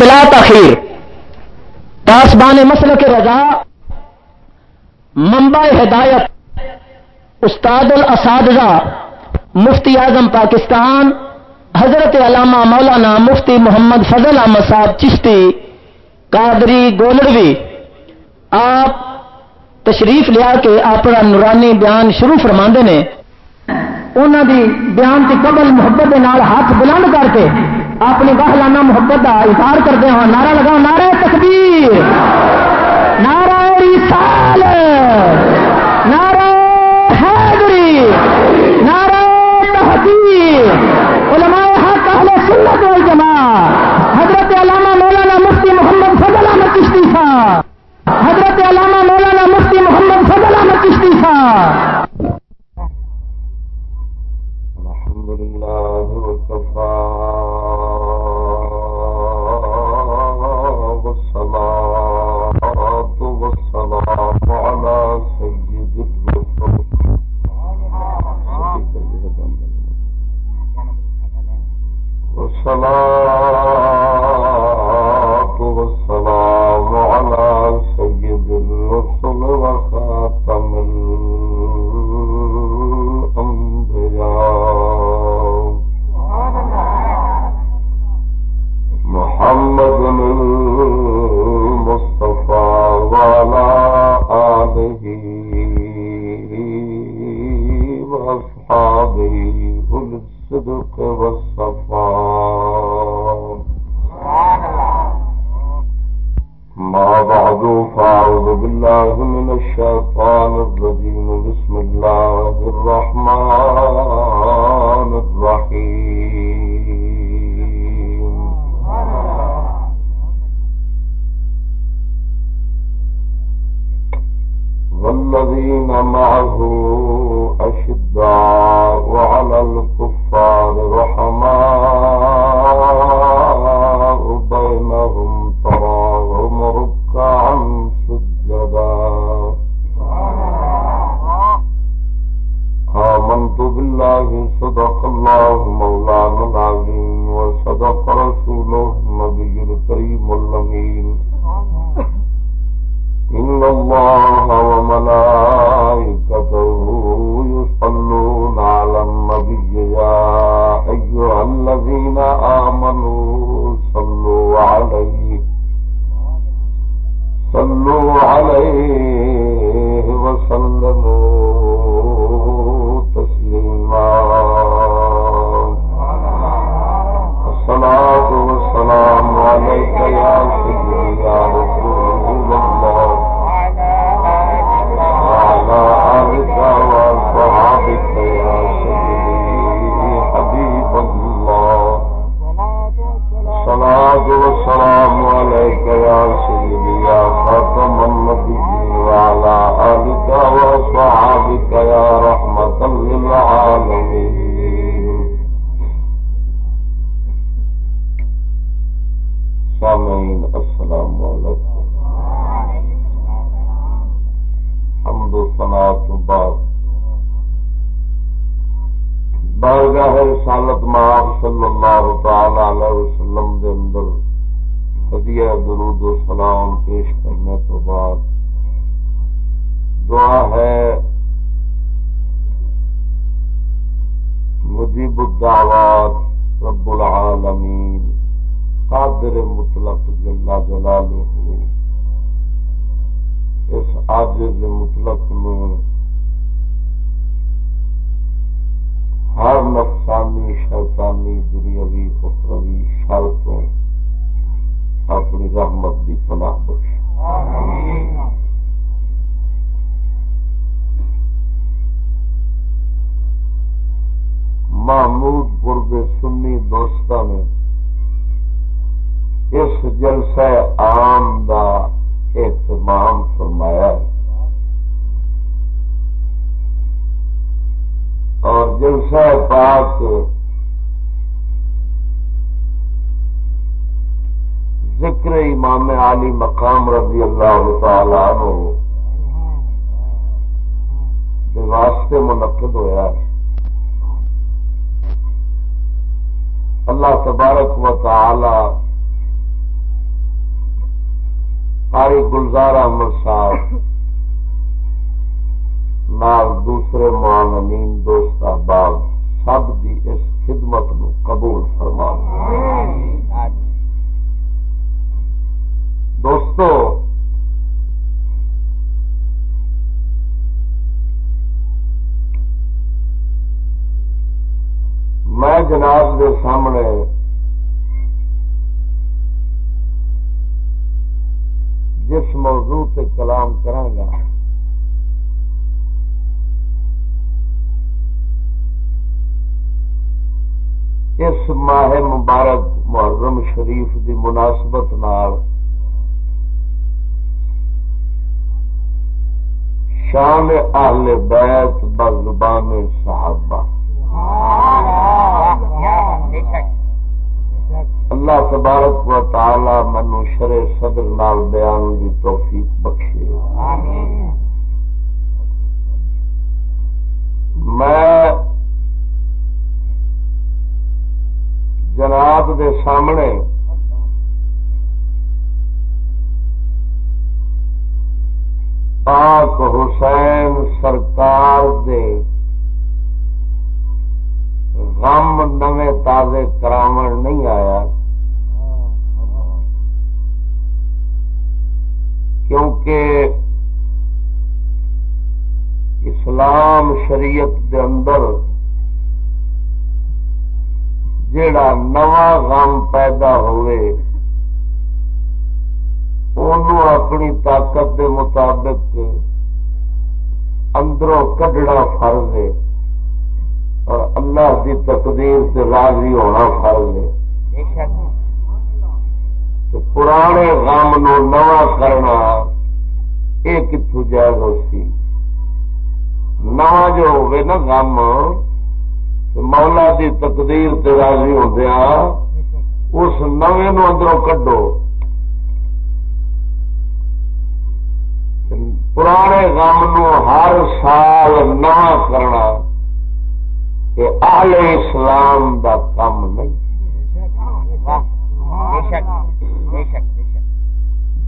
بلا تخیر پاسبان مسل کے رضا، منبع ہدایت، استاد الاساتذہ، مفتی اعظم پاکستان، حضرت علامہ مولانا مفتی محمد فضل احمد صاحب چشتی، قادری گولڑوی۔ آپ تشریف لیا کے اپنا نورانی بیان شروع فرما نے۔ انہوں دی بیان کی قبل محبت کے نال ہاتھ بلند کر کے اپنی گاہلانہ محبت کا اظہار کرتے ہیں نعرہ لگاؤ نعرہ تکبیر۔ نعرہ رسال نعرہ حیدری۔ نعرہ تحقیر۔ علماء حق، اہل سنت والجماع حضرت علامہ مولانا مفتی محمد فضل احمد چشتی صاحب۔ حضرت علامہ مولانا مفتی محمد فضل احمد چشتی صاحب۔ مبارک محرم شریف دی مناسبت نال شان اہل بیت شریعت دے اندر جڑا نواں غم پیدا ہوئے انہوں اپنی طاقت دے مطابق اندروں کڈنا فرض ہے اور اللہ کی تقدیر سے راضی ہونا فرض ہے پرانے غم نو نواں کرنا یہ کتوں جائز ہو سی نواں جو ہوگی نا غم مولا دی تقدیر تے راضی ہوندیا، اس نویں نو اندروں کڈو۔ پرانے غم نو ہر سال نواں کرنا یہ اہل اسلام دا کم نہیں۔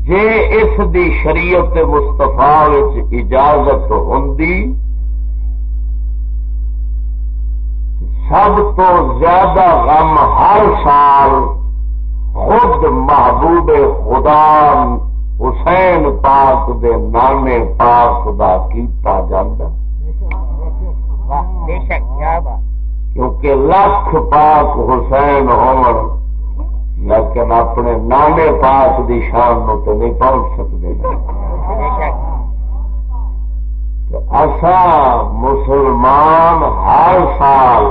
جے اس دی شریعت مستفا اجازت ہوں سب تو زیادہ غم ہر سال خود محبوب خدا حسین پاک دے نانے پاک دا کیتا جاندہ کیونکہ لکھ پاک حسین ہون لیکن اپنے نانے پاک دی شان نو تو نہیں پہنچ سکتے ایسا مسلمان ہر سال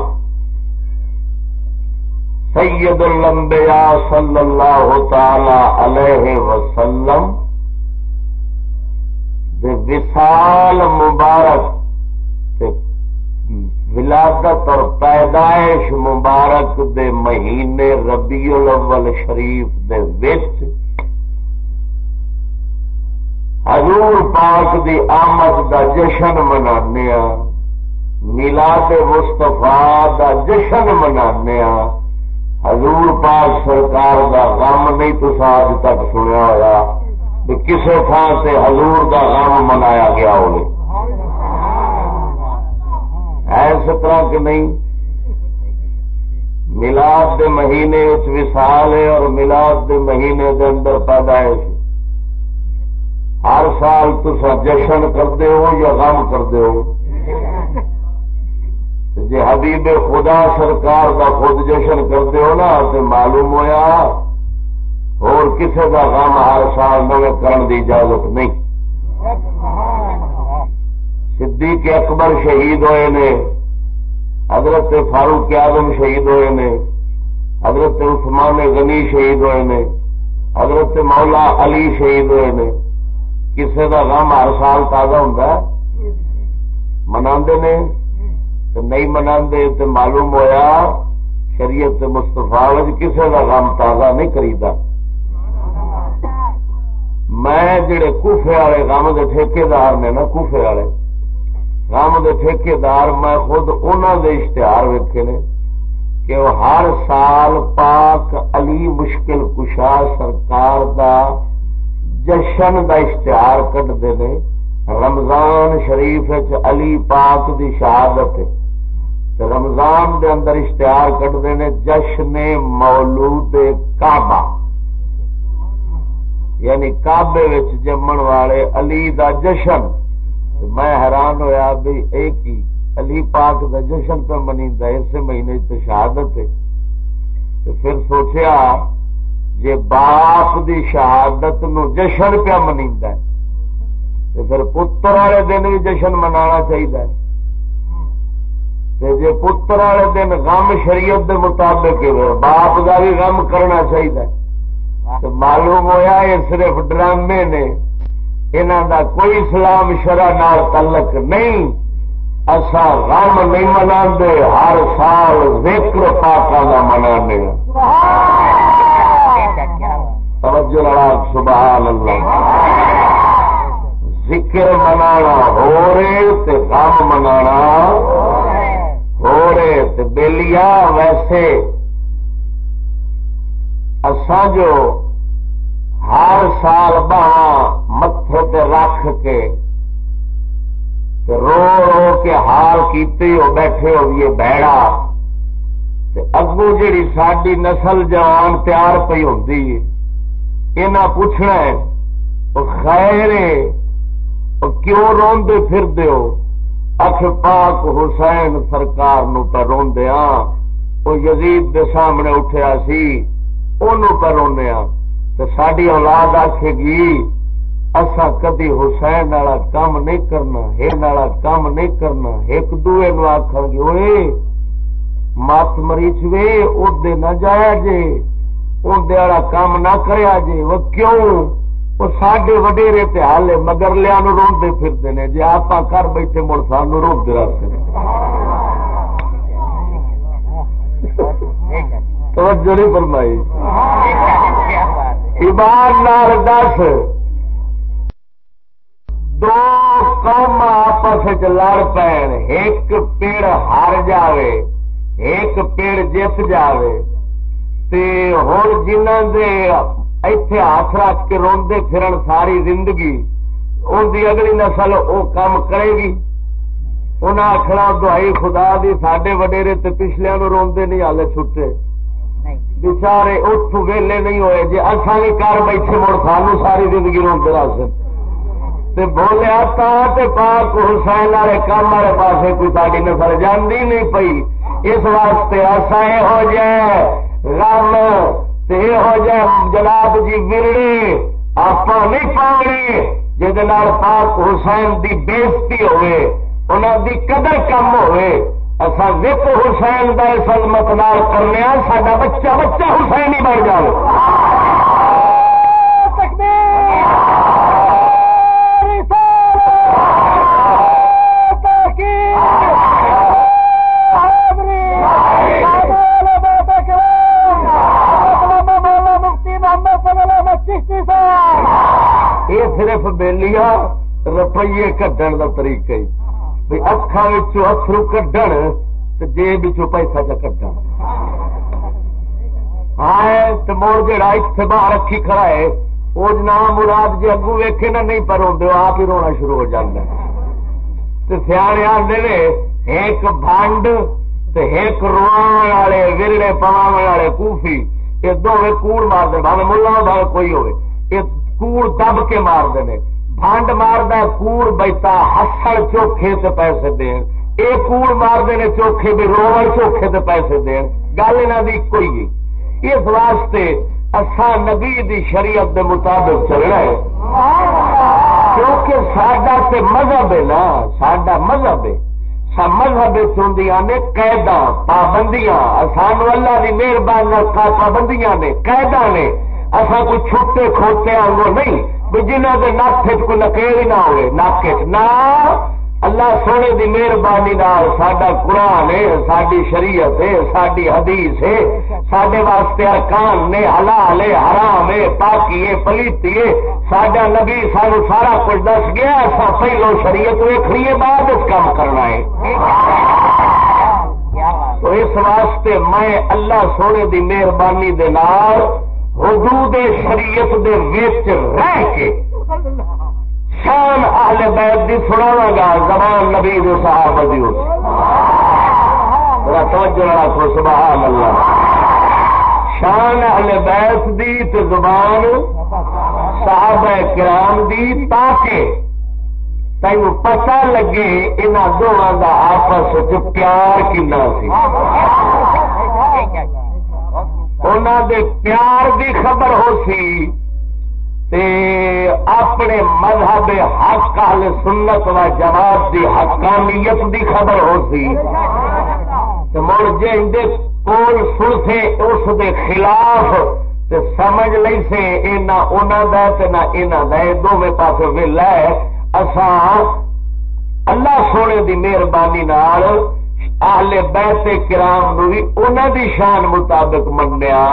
سید الانبیاء صلی اللہ تعالی علیہ وسلم دے وصال مبارک ولادت اور پیدائش مبارک دے مہینے ربیع الاول شریف دے وچ حضور پاک دی آمد دا جشن منانے میلاد مستفا دا جشن منانے حضور پاک سرکار دا غم نہیں تو آج تک سنیا ہوا کسی تھان سے حضور دا غم منایا گیا ہوگی اس طرح کہ نہیں؟ ملاد دے مہینے وسال ہے اور ملاد دے مہینے دے اندر پیدائش ہر سال تصا جشن کرتے ہو یا غم کرتے ہو۔ جی حبیب خدا سرکار کا خود جشن کرتے ہو نا تو معلوم ہوا اور کسی کا غم ہر سال نویں کرن دی اجازت نہیں۔ صدیق اکبر شہید ہوئے نے، حضرت فاروق آدم شہید ہوئے نے، حضرت عثمان غنی شہید ہوئے نے، حضرت مولا علی شہید ہوئے نے۔ کسی کا غم ہر سال تازہ ہوں منا نے۔ تو نہیں منا تو معلوم ہوا شریعت مستفا کسی کا غم تازہ نہیں کریدا۔ میں جڑے کوفے والے غم کے ٹھیکدار نے نا کوفے والے، غم کے ٹھیکے میں خود انہوں دے اشتہار ویکے نے کہ وہ ہر سال پاک علی مشکل کشا سرکار دا جشن دا اشتہار کٹتے ہیں رمضان شریف علی پاک دی شہادت رمضان دے اندر اشتہار کٹتے ہیں جشن مولود کعبہ۔ یعنی کعبے جمن والے علی دا جشن۔ میں حیران ہویا بھی ایک ہی علی پاک دا جشن پہ منی اس مہینے تو شہادت ہے۔ تو پھر سوچیا جی باپ دی شہادت نو جشن پہ منی پھر پتر والے دن بھی جشن منا چاہیے جی پتر والے دن غم شریعت دے مطابق باپ کا بھی غم کرنا چاہیے معلوم ہوا یہ صرف ڈرامے نے انہوں دا کوئی اسلام شرح نال تعلق نہیں۔ اصا غم نہیں منا ہر سال ذکر پاکا کا منا سبحان اللہ۔ ذکر منا ہو رہے غم منا ہو رہے بےلیا ویسے۔ اسان جو ہر سال بہاں تے رکھ کے تے رو رو کے حال کیتے ہو بیٹھے ہو، یہ بہڑا اگو جیڑی ساری نسل جوان تیار پی ہوتی ہوں پوچھنا ہے خیر کیوں روندے پھر دیو اکھ پاک حسین سرکار نو روندیا وہ یزید دے سامنے اٹھیا سی رونے تو ساری اولاد آخے گی اصا کدی حسین والا کام نہیں کرنا والا کام نہیں کرنا۔ ایک دوے نو آخ گے مت مریچ وے ادے نہ جایا جے ادے والا کام نہ کریا جے۔ وہ کیوں؟ وہ سڈے وڈیرے ہالے مگر لیا نو روڈے پھرتے ہیں جی آپ گھر بیٹھے مڑ سان روتے رہتے ہیں توجہ نہیں فرمائی۔ ایمان نال دس۔ دو کام آپس لڑ پین۔ ایک پیڑ ہار جاوے۔ ایک پیڑ جیت جاوے۔ تے ہوں جنہ دے ایتھے ہاتھ رکھ کے روندے پھرن ساری زندگی ان دی اگلی نسل وہ کام کرے گی انہیں آخنا دہائی خدا دی سڈے وڈیرے تے پچھلے نو روندے نہیں ہالے چھٹے بچارے اٹھ ویلے نہیں ہوئے جی اصا بھی کر بیٹھے مڑ سانو ساری زندگی روتے رس بولیا تے پاک حسین والے کام والے پاس کوئی ساری نسل جاندی نہیں پئی اس واسطے ایسا یہ ہو جائے رم یہ ہو جناب جی گرنی آپ نہیں پاؤنی جہد پاک حسین دی بےزتی ہوئے انہوں دی قدر کم ہوئے۔ اصا وک حسین کا سلمت نال کرنے سا بچہ بچہ حسین ہی بن جائے صرف بےلیاں روپیے کھڈن کا طریقہ اکھان اترو کھڈن تو جیب پیسہ چ کٹا ہاں تو مڑ جڑا اتنے رکھی کھڑا ہے وہ جناب مراد جی اگو ویکے نا، نہیں پر آدھے آپ ہی رونا شروع ہو جاتا تو سیانے آدھے نے، ایک بانڈ ایک روان والے ورڑے پوا والے کوفی، یہ دونوں کوڑ مار دے بھاوے ملا بھاوے کوئی ہوئے کوڑ دب کے مار دے بانڈ مارد کوڑ بیتا ہسڑ چوکھے سے پیسے دین۔ یہ کوڑ مارتے ہیں چوکھے بھی روڑ چوکھے سے پیسے دین۔ گل یہاں کی کوئی اس واسطے اصا نبی دی شریعت دے مطابق چلنا ہے۔ کیونکہ سڈا سے مذہب ہے نا سڈا مذہب ہے۔ مذہب چندیاں نے قیدا پابندیاں۔ سانو اللہ کی مہربانی پابندیاں نے قیدا نے۔ اصا کوئی چھوٹے کھوتے آگوں نہیں جنہ کے نک کو نکیل ہی نہ ہوئے نک نہ، اللہ سونے دی مہربانی سڈا قرآن ہے ساری شریعت ہے ساری حدیث ہے سڈے واسطے ارکان نے حلال ہے، حرام ہے، پاکی ہے، پلیتی ہے۔ سڈا نبی سان سارا کچھ دس گیا ایسا پہلو شریعت ویکھنی بعد اس کام کرنا ہے۔ تو اس واسطے میں اللہ سونے دی مہربانی دے نال حدود شریعت دے وچ رہ کے شان اہل بیت دی سناوا گا، زبان نبی دے صحابہ دی ہو توجہ رکھو سبحان اللہ۔ شان اہل بیت دی تے زبان صحابہ کرام دی، تاکہ تین پتا لگے ان دونوں کا آپس پیار کنا سی۔ انہوں دے پیار دی خبر ہو سی تے اپنے مذہب حق اہل سنت و جواب دی حقانیت دی خبر ہو سی تے مڑ جی کول سن سے اس دے خلاف تے سمجھ لئی سے اے نہ انہاں دا تے نہ دونوں پاس ویلا ہے اسان اللہ سونے دی مہربانی نال اہل بیت کرام نو بھی انہوں دی شان مطابق منیا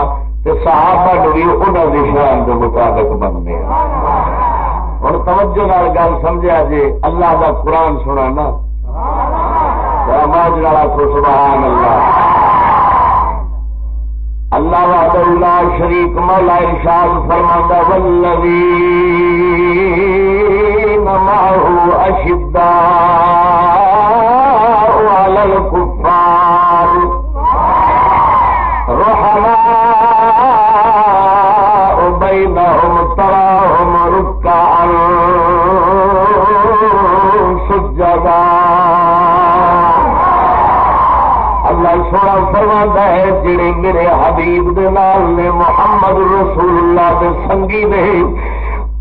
صحابہ نو بھی انہوں دی شان کے مطابق بننے ہوں توجہ نال گل سمجھا جی اللہ دا قرآن سنا نا۔ والا کو سبحان اللہ اللہ وحد اللہ شریک مولا ارشاد فرما ولوی نماہ اشدا سنگی نے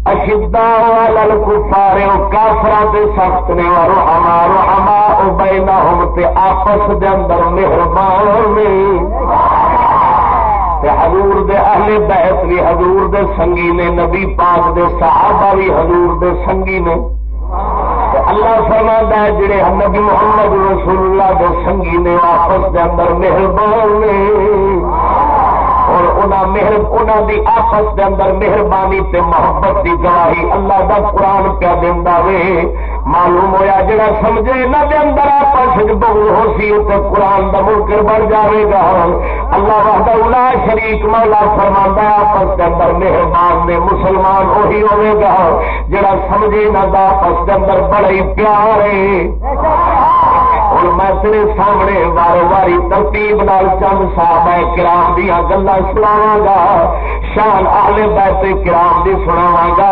اشدا لل کفارے کافرا دے سخت نے اور ہمارا رحما رحما بینہم تے آپس دے اندر مہربان نے۔ حضور دے اہل بیت بھی حضور دے سنگی نے، نبی پاک دے صحابہ بھی حضور دے سنگی نے۔ اللہ فرما ہے، جڑے نبی محمد رسول اللہ دے سنگی نے آپس دے اندر مہربان نے۔ ہونا اور انہوں دی آپس دے اندر مہربانی تے محبت دی گواہی اللہ دا قرآن پیا دینا وے۔ معلوم ہوا جڑا سمجھے نہ دے اندر آپس بہت ہو سی تو قرآن کا منکر بن جائے گا۔ اللہ وحدہ الا شریک مولا فرما آپس کے اندر مہربان نے مسلمان وہی ہوے گا۔ جڑا سمجھے نہ دا آپس کے اندر بڑے پیار ہے۔ اور میں تیرے سامنے وار واری ترتیب نال چند صاحب کرام دیا گلا سناوا گا شان آلے بیت کرام دی سناوا گا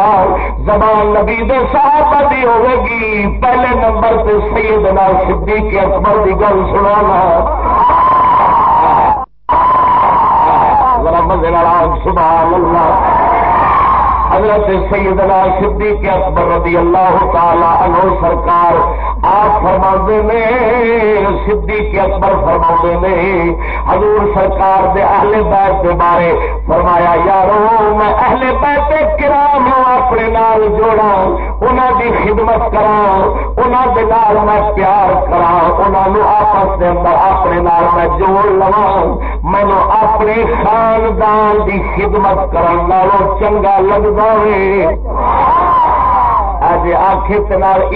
زبان نبی دے صاحب دی ہوے گی پہلے نمبر تے سیدنا صدیق اکبر دی گل سنانا سبحان اللہ حضرت سیدنا صدیق اکبر رضی اللہ تعالی عنہ سرکار آپ فرما نے، صدیق اکبر فرما نے، حضور سرکار دے اہل بیت کے بارے فرمایا، یارو، میں اہل بیت کرام اپنے نال جوڑا انہوں دی خدمت کرا انہوں دے نال میں پیار کرا انہوں آپس دے اندر اپنے نال میں جوڑ لوا مینو اپنے خاندان دی خدمت کرن چنگا لگتا ہے اج آخر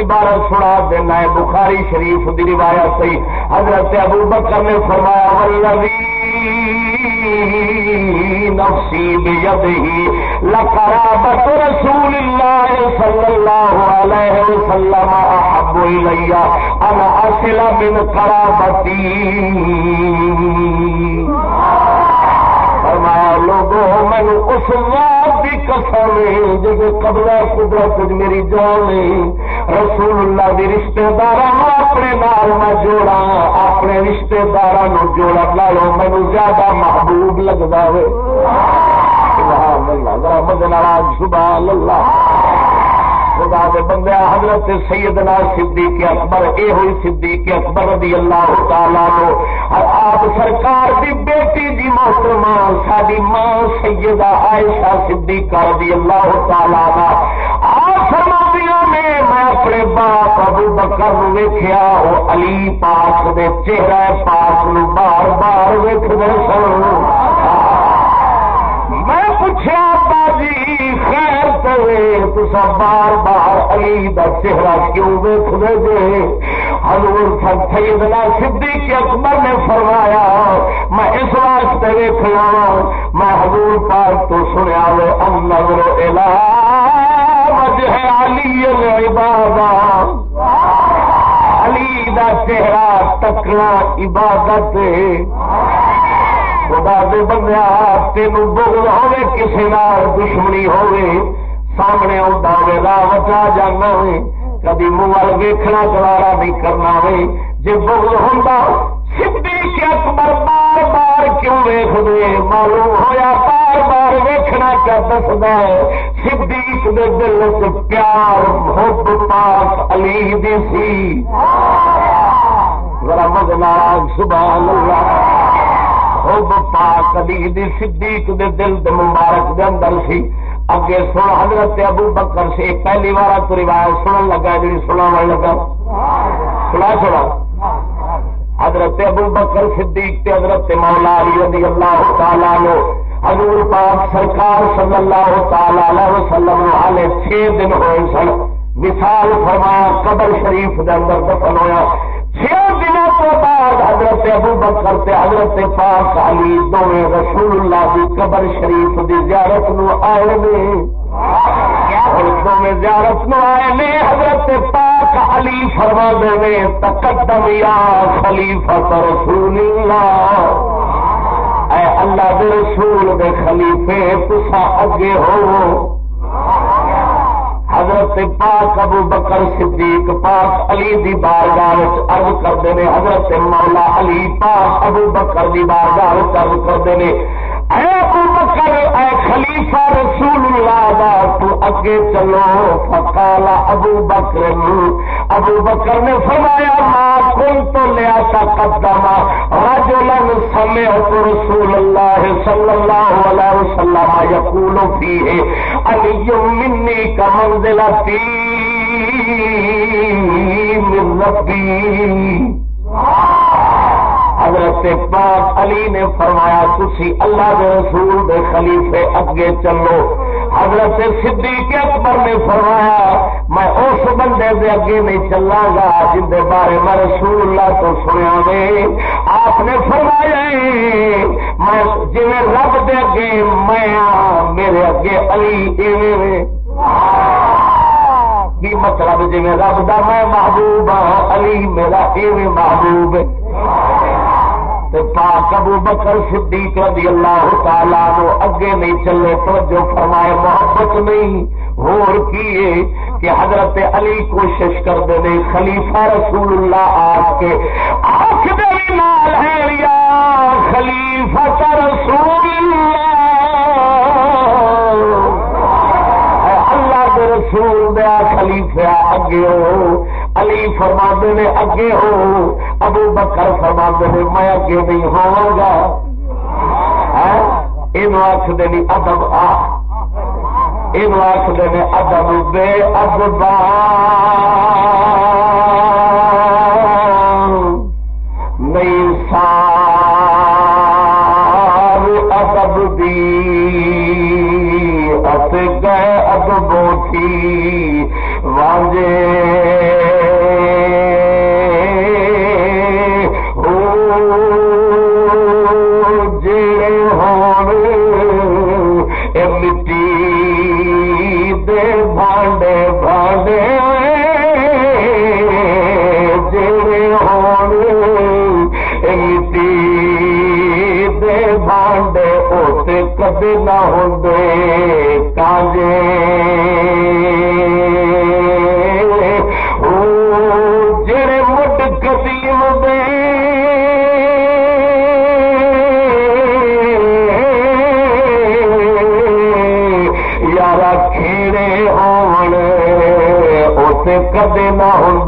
عبارت سنا دینا ہے۔ بخاری شریف دی روایت سی حضرت ابو بکر نے فرمایا ولوی نفسی بیدہی لقرابت رسول اللہ صلی اللہ علیہ وسلم احب الیہ انا اصل من قرابتی فرمایا لوگوں مینو اس بات کی قسم جب قبلہ قدرت میری جان رسول اللہ دی رشتے دار اپنے نال میں جوڑا، اپنے رشتے دار جوڑا لالو مینو زیادہ محبوب لگتا ہے سبحان اللہ۔ خدا دے بندے، حضرت سیدنا صدیق اکبر اے ہوئی صدیق اکبر رضی اللہ تعالی نو آپ سرکار دی بیٹی دی محترمہ ساری ماں سیدہ عائشہ صدیقہ رضی اللہ تعالی عنہ۔ آپ فرمایا میں میں اپنے باپ ابو بکر نو ویکھیا او علی پاک دے چہرہ پاک نو بار بار ویکھدے سن۔ بار بار علی دا چہرہ کیوں ویخ دے جے؟ حضور سیدنا صدیق اکبر نے فرمایا، میں اس واسطے ویخ لوا میں حضور پاک تو سنیا لو، ام الا وجہ علی العباد علی دا چہرہ تکنا عبادت خدا دے بندیا تین بغل ہوے کسی نال دشمنی ہوے سامنے آتا ہوے راہ بچا جانا ہوے کدی منہ ویکھنا گوارا نہیں کرنا ہوے جی بغل ہوں صدیق اکبر بار بار کیوں ویخ دے معلوم ہویا، بار بار ویکھنا کیا دستا ہے؟ صدیق دے دل سے پیار حب پاک علی دی سی۔ ذرا مزناگ سبحان اللہ حب پاک علی دی صدیق دے دل دے مبارک دے اندر سی۔ اگے سن، حضرت ابو بکر سے پہلی بار تو روایت سنن لگا جی سنا لگا۔ سنا سنا۔ حضرت ابو بکر صدیق تے حضرت مولا علی رضی اللہ تعالی نو حضور پاک سرکار صلی اللہ تعالی علیہ وسلم والے چھ دن ہوئے سن۔ مثال فرمایا قبر شریف دے اندر دفن ہویا۔ حضرت ابو بکر تے حضرت پاک علی دونوں رسول اللہ دی قبر شریف دی زیارت نو آئے نے۔ میں زیارت نو آئے نے حضرت پاک علی فرما دے تقدم یا خلیفہ رسول اللہ۔ اے اللہ دے رسول دے خلیفے تسا اگے ہو۔ حضرت پاک ابو بکر صدیق، پاک علی دی بارگاہ ارد کرتے ہیں، حضرت مولا علی پاک ابو بکر دی بارگاہ ارد کرتے ہیں، اے ابو بکر، اے خلیفہ رسول اللہ دا تو اگے چلو، فقال ابو بکر ابو بکر نے فرمایا ماں کل تو لیا تا قدما رجلا سمعت رسول اللہ صلی اللہ علیہ وسلم یقول فیہ علی منی کا منزلتی من ربی حضرت پاک علی نے فرمایا تھی اللہ کے رسول دے خلیفے اگے چلو۔ حضرت صدیق اکبر نے فرمایا، میں اس بندے دے اگے نہیں چلا گا جن دے بارے میں رسول اللہ تو سنیا میں آپ نے فرمایا، میں جی رب دے اگے، میں میرے اگے علی ایویں کی مطلب جی رب دا میں محبوب ہاں علی میرا ایویں محبوب ہے۔ تو پاک ابو بکر صدیق رضی اللہ تعالیٰ نو اگے نہیں چلے تو جو فرمائے، محبت نہیں۔ ہور کیے کہ حضرت علی کوشش کر دے دے خلیفہ رسول اللہ آپ کے آخ دے مال ہے یا خلیفہ رسول اللہ۔ اللہ کے رسول دیا خلیفہ اگے ہو۔ علی فرما نے، اگے ہو۔ ابو بکر فرما نے، میں اگے نہیں ہوا گا۔ ہاں؟ یہ ادب آ۔ یہ آخ ادب بے ادبا۔ کدے نہ ہوں کاجے جڑے مٹ قدیم دے یار کھیڑے ہون اسے کدے نہ ہوں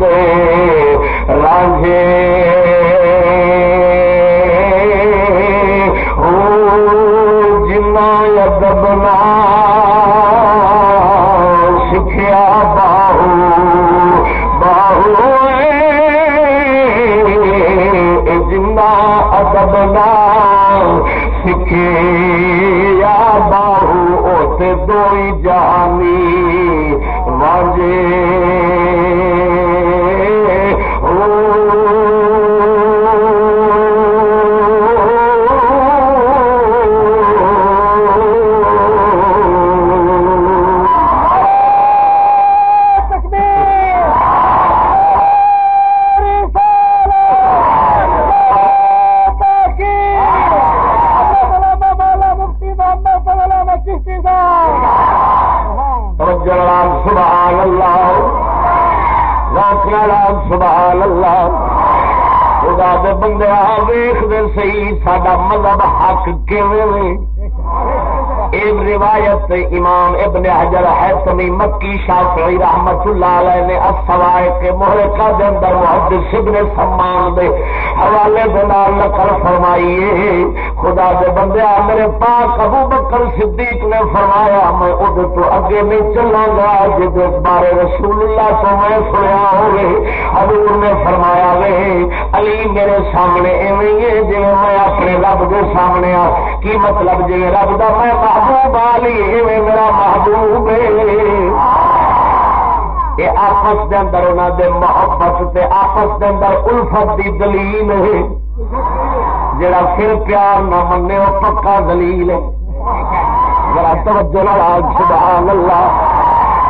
بدلا سکھیا باہو اوت دوئی جہانی واجے۔ او سبحان اللہ سبحان اللہ خدا دے بندے ویخ دے سی ساڈا مذہب حق کیویں ایک روایت امام ابن حجر حیثمی مکی شافعی رحمت اللہ علیہ نے السوائے کے محرقہ دے اندر محدث ابن سمان دے حوالے دے نال نقل فرمائیے۔ خدا دے بندے میرے پاک ابو بکر صدیق نے فرمایا، میں ادھر تو اگے نہیں چلا گا، جس بارے رسول اللہ تو میں سنیا ہوئے۔ حضور نے فرمایا، وے علی میرے سامنے ایویں جی میں اپنے رب کے سامنے آ کی مطلب جی رب کا میں محبوب علی ایویں میرا محبوب ہے۔ یہ آپس دے اندر انہوں دے محبت تے آپس دے اندر الفت دی دلیل ہے۔ جڑا پھر پیار نہ منے وہ پکا دلیل ہے۔ ذرا توجہ لال سبحان اللہ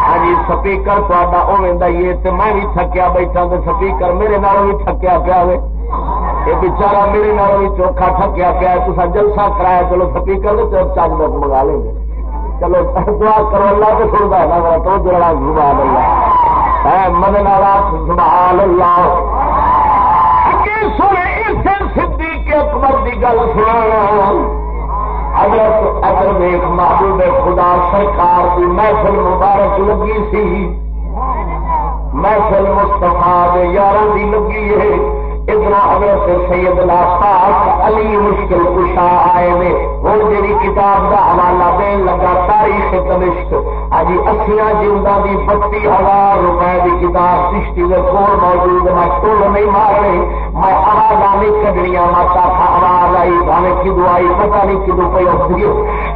ہاں جی سپیکر تا اویں یہ میں بھی تھکیا بیٹھا تو سپیکر میرے نال بھی تھکیا پیا ہوئے۔ یہ بچارا میرے نال بھی چوکھا ٹکیا پیا تصا جلسہ کرایا، چلو سکی کر دو چند لوگ منگا لیں۔ گے چلو دعا کرو اللہ تو سنتا ہے نا تو جڑا سبحان اللہ من ناراض سبحان اللہ۔ سدھی کے اکبر کی گل سنا حضرت اگر دیکھ محبوب خدا سرکار کی محفل مبارک لگی سی۔ محفل مستفا یار کی لگی ہے۔ ادھر حضرت سیدنا پاک علی مشکل کشا آئے نے ہوں جی کتاب کا حوالہ دین لگا تاریخ تمشک اجی اصیا جلدا کی بتی ہزار روپئے کی کتاب سشتی کے کول موجود میں ٹول نہیں مارنے میں آواز نہیں کڈنیا ماتا تھا آواز آئی۔ بھاوے کدو آئی؟ پتا نہیں کدو پہ ہوتی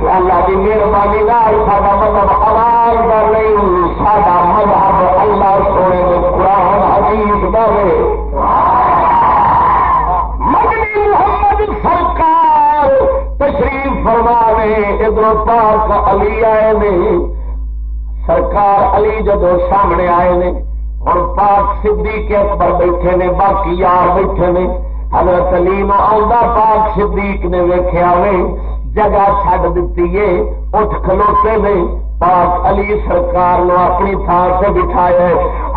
اللہ کی مہربانی نہ سا مطلب آواز کا نہیں سا مذہب اللہ سونے قرآن حدیث دے فرمانے ادھر پاک علی آئے نے سرکار علی جدو سامنے آئے نے اور پاک سدھی کے اکبر بیٹھے نے، باقی یار بیٹھے نے۔ حضرت علی نو آدھا پاک صدیق نے ویخیا وے، جگہ چڈ دیتی ہے اٹھ کھلوتے نے۔ پاک علی سرکار نو اپنی تھان سے بٹھایا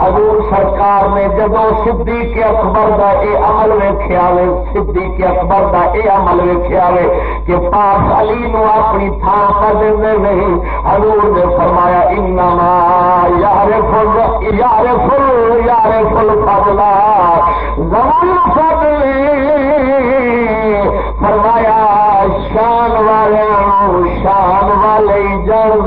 حضور سرکار نے جدو سدھی کے اکبر کا یہ عمل ویخیا وے سدھی اکبر کا یہ عمل ویخیا وے کہ پاک علی نو اپنی تھان پر دے نہیں۔ حضور نے فرمایا، انما یار فل یار فل یار فل فضلا زمان شان والے جان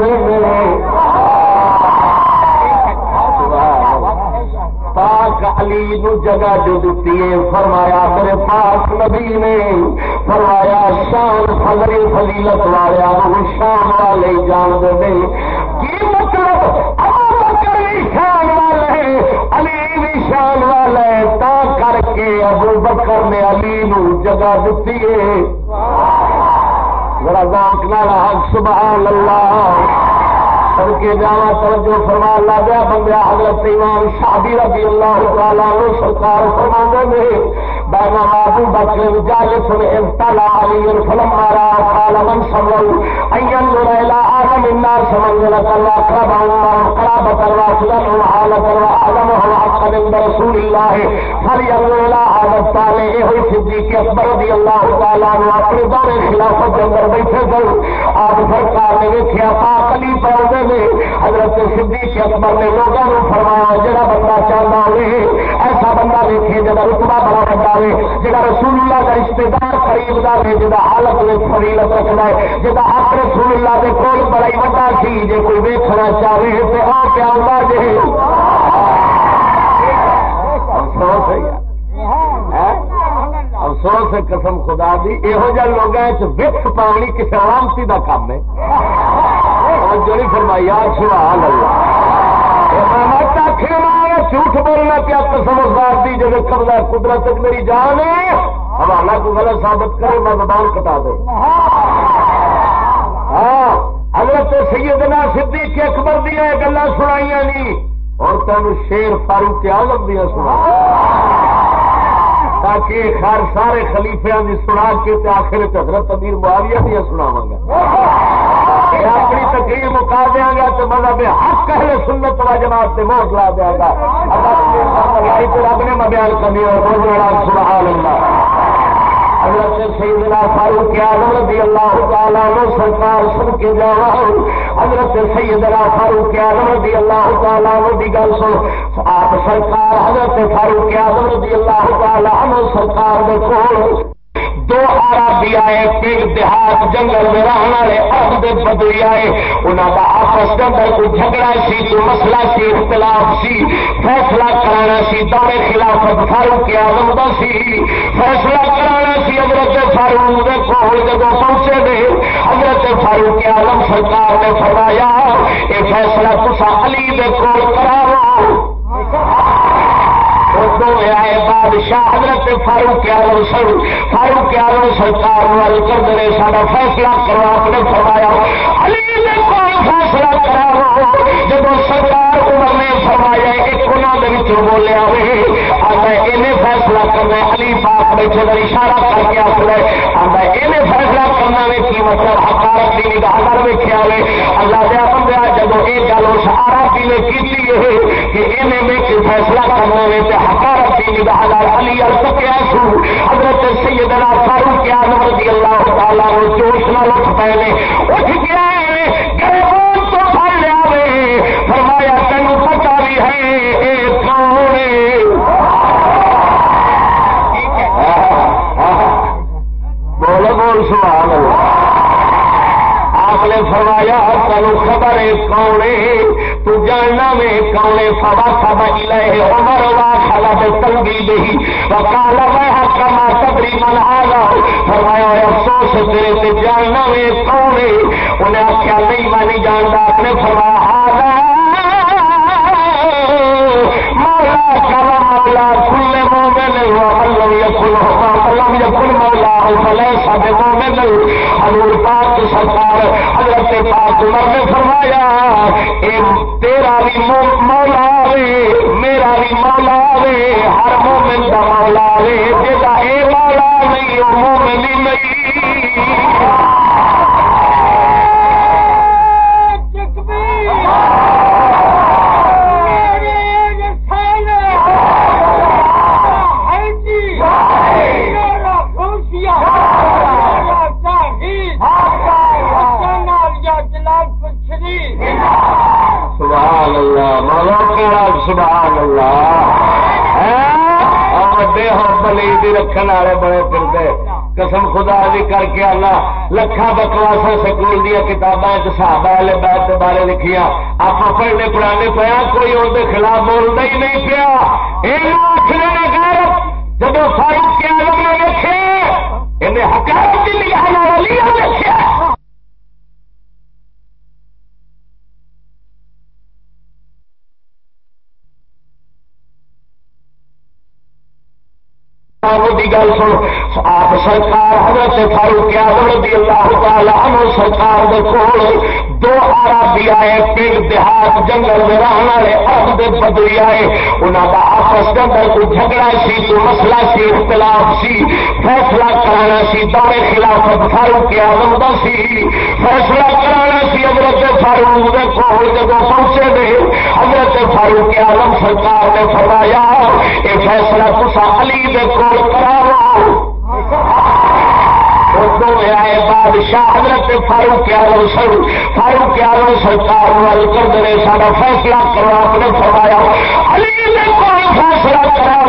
پاک علی نو جگہ جو دیتی ہے فرمایا میرے پاس نبی نے فرمایا شان فضل فضیلت والے شان والے جان دے کی مطلب شان والے علی بھی شان والے تا کر کے ابو بکر نے علی نو جگہ دیتی ہے میرا گاؤں حق سبحان اللہ۔ سب کے جانا توجہ فرما لا دیا بندہ حضرت امام شادی رضی اللہ تعالیٰ سرکار فرما نے۔ بین ابو بکر جالس ابتلا علی فلما را قال من صبر ان ينظر الى آدم الناس منزلة واقرب عمر قرابة واصلا وحالة واعظمه حقا عند رسول الله فلينظر الى هذا الطالع ہوئی صدیق اکبر رضی اللہ تعالیٰ عنہ اپنے دور خلافت کے اندر بیٹھے گئے۔ آپ سرکار نے ویکھیا، پاک علی پڑھتے نے حضرت صدیق اکبر نے لوگوں نے فرمایا، جڑا بندہ چاہتا ہوئے، ایسا بندہ دیکھے جا رتبہ بڑا بڑا ہے جہاں رسول اللہ کا رشتے دار قریب دار ہے جہاں حالت میں فضیلت رکھنا ہے جہاں آپ رسول اللہ کے کول بڑا ہی وڈا سی جی کوئی ویکنا چاہے تو آ پیا ہوا جی افسوس ہے قسم خدا دی یہو جہ لوگوں وکس پاؤنی کسی آرامسی کا کام ہے۔ جو نہیں فرمائی آ سوال اللہ۔ جھوٹ بولنا پیا تو سمجھدار دی جب قبضہ قدرت میری جان ہے؟ حوالہ کو غلط ثابت کرے، میں زبان کٹا دے ہاں حضرت سیدنا صدیق اکبر دیا گلا سنائی نہیں۔ اور تین شیر فاروق آلم دیا سنا۔ تاکہ خیر سارے خلیفیا کی سنا کے آخر حضرت امیر معاویہ دیا سناوا گا۔ تقریر مکا دیا گا تو مطلب حق ہے سنت و جماعت سے موت لا دیا گا رب نے میں بیان کرنی اور سبحان اللہ۔ حضرت سیدنا فاروق اعظم رضی اللہ تعالیٰ عنہ سرکار سن کے جا حضرت سیدنا فاروق اعظم رضی اللہ تعالیٰ عنہ دی گل سن آپ سرکار حضرت فاروق اعظم رضی اللہ تعالیٰ عنہ سرکار دے کول دو آرابی آئے پنڈ دیہات جنگل میں رہنے والے ارد دے بدوی آئے انہوں کا آپس کے اندر کوئی جھگڑا سی کوئی مسئلہ سی اختلاف سی فیصلہ کرانا سی دورے خلافت فاروق آزم کا سی فیصلہ کرانا سی حضرت فاروق کے کول جب پہنچے گئے حضرت فاروق آزم سرکار نے فرمایا یہ فیصلہ تصا علی دے کول کراو آئے بادشاہ حضرت فاروق آلم سر فاروق آلم سرکار وال کر دے سارا فیصلہ کرو آپ نے فرمایا، علی نے کوئی فیصلہ کرا جب سرکار فرمایا، ایک انہوں کے بولیا ہوئے فیصلہ کرنا علی پاک بیٹھے کا اشارہ کر کے آخر آتا یہ فیصلہ کرنا میں کی مطلب؟ حکارت کی نگاہ کر ویکیا ہوئے اللہ دیا بندہ جب یہ گل اس آرا نے کی ہے کہ انہیں میں کی فیصلہ کرنا میں حکارت کی نگاہ علی ارسکیا سو؟ حضرت سیدنا فاروق اعظم رضی اللہ تعالیٰ جوش نہ اٹھ پے اٹھ گیا تو خبر کون تو جاننا میں کونے سوا سب لے عمر وا کھلا تنگی دہی. وقال میں حق ما صبری من آگا فرمایا افسوس، تیرے سے جاننا میں کونے انہیں آخیا نہیں، میں نہیں جانتا۔ اپنے فرمایا آگا حضور پاک سرکار، حضرت پاک عمر نے فرمایا تیرا بھی مولا وے، میرا بھی مولا وے، ہر مومن کا مولا وے جا اے مولا نہیں وہ مومن نہیں۔ بے بلی رکھنے والے بڑے پھرتے۔ قسم خدا بھی کر کے آنا لکھا بکواسا سکول دیا کتابیں صحاب والے بیت بارے لکھیا آپ پڑھنے پڑھانے پیا کوئی اندر خلاف بولتا ہی نہیں پیا۔ یہ آخر حضرت فاروق رضی اللہ تعالی عنہ سرکار دے کول دو آرابی آئے پنڈ دیہات جنگل میں رہنے والے ارد دے بدوی آئے۔ انہوں کا آپس کے اندر کوئی جھگڑا سی، کوئی مسئلہ سی، اختلاف سی، فیصلہ کرانا سی دورے خلافت فاروق اعظم کا سی، فیصلہ کرانا سی حضرت فاروق دے کول جب پہنچے گئے حضرت فاروق اعظم سرکار نے فرمایا یہ فیصلہ تصا علی دے کول کراؤ۔ کراو آئے بادشاہ حضرت فاروق آلم سر، فاروق آلم سرکار وال کر دے سارا فیصلہ کرو آپ نے فرمایا۔ علی نے کوئی فیصلہ کرا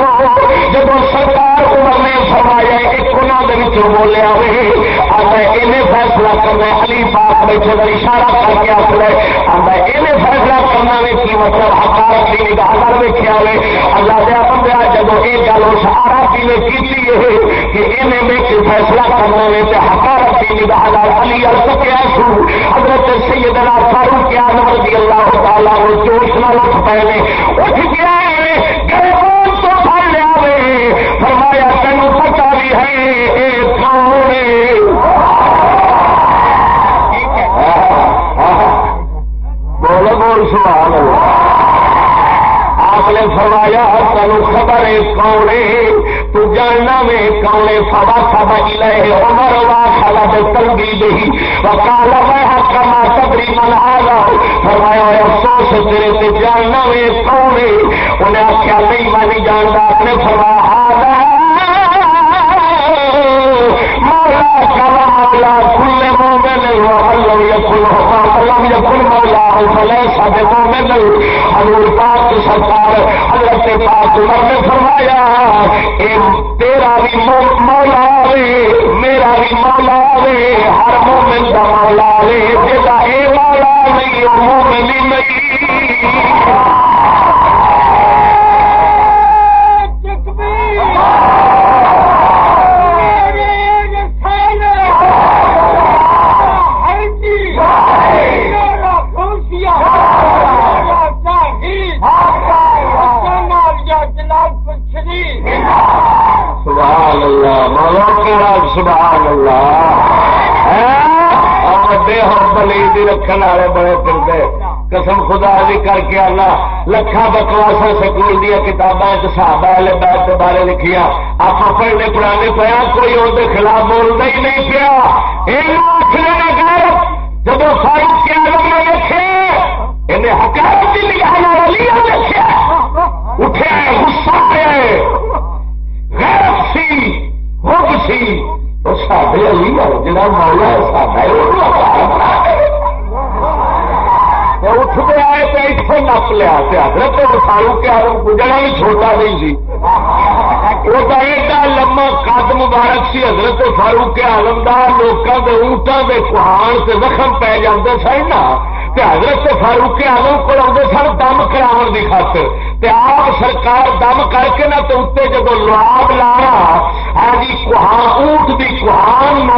جب سرکار عمر نے فرمایا، ایک انہوں کے بولیا ہوئے آتا انہیں فیصلہ کرنا علی پاک بیٹھے کا اشارہ کر کے آخر آتا انہیں فیصلہ کرنا میں کی مطلب؟ حکارت کی نگاہ کر ویکیا ہوئے۔ اللہ دیا بندہ جب یہ گل اس آرابی نے کی کہ انہیں میں فیصلہ کرنا میں حکارت کی نگاہ علی حضرت سیدنا فاروق رضی اللہ تعالیٰ وہ جوش نہ اٹھ اٹھ گیا گربان تو لیا فرمایا تینوں پتا بھی ہے بول سوال نے فرمایا تین خبر ہے کون تو جاننا میں کون سوا سب لے عمر وا کھلا تنگی نہیں وکالا میں کما سبری من آ فرمایا افسوس، تیرے سے جاننا میں کون انہیں آخیا، نہیں، میں نہیں جانتا۔ اپنے فرمایا مولا کلا مولا کھلے مومن اللہ یقل اللہ مولا فلے سب حضور پاک سرکار حضرت پاک عمر نے فرمایا تیرا بھی مولا وے، میرا بھی مولا وے ہر مومن کا مولا وے جا اے مولا نہیں مومن نہیں۔ سبحان اللہ۔ سبحان اللہ بے ہم بلی رکھنے والے بڑے پھرتے قسم خدا بھی کر کے آنا۔ لکھا بکواس سکول دیا کتابیں صحابہ والے بیت کے بارے لکھیا آپ پڑھنے پڑھانے پیا کوئی ان کے خلاف بولنا ہی نہیں پیا۔ جب فاروق کے آلم نے لکھے انہیں حکایت لیا لکھا اٹھے غصہ سی تو سارے علی جنا مولا اٹھتے آئے تو اتنے نپ لیا حضرت فاروق کے آرم گزرا بھی چھوٹا نہیں سی وہ ایڈا لما قد مبارک سی حضرت فاروق کے آلمدار لوگوں کے اونٹوں کے کہان سے زخم پی جاتے سن نا حضرت فاروق آلم کو آتے سن دم کراو کی خاطر۔ آپ سرکار دم کر کے نہ تو اتنے جب لواب لایا ہاں جی کوہان، اونٹ کی کوہان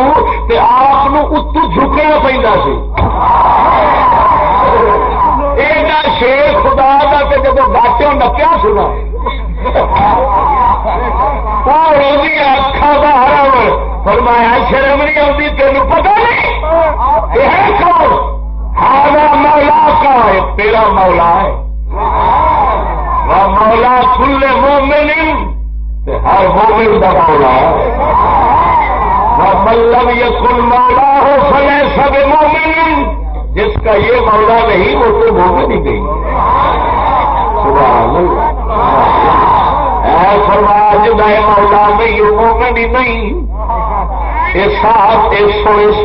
آپ اتو جھکنا پہنا سی۔ شیر خدا کا جب باٹوں نپیا سنا اکھا باہر فرمایا، شرم نہیں آتی تین پتا نہیں۔ یہ کون؟ ہمارا مولا کا ہے؟ تیرا مولا ہے۔ وہ مولا کھلے مومن ہر مومن کا مولا ہے۔ وہ ملب یہ کل مولا ہو فلے سب مومن جس کا یہ مولا نہیں، وہ تو مومن ہی نہیں۔ فرمایا جو میں مولا نہیں، وہ مومن ہی نہیں۔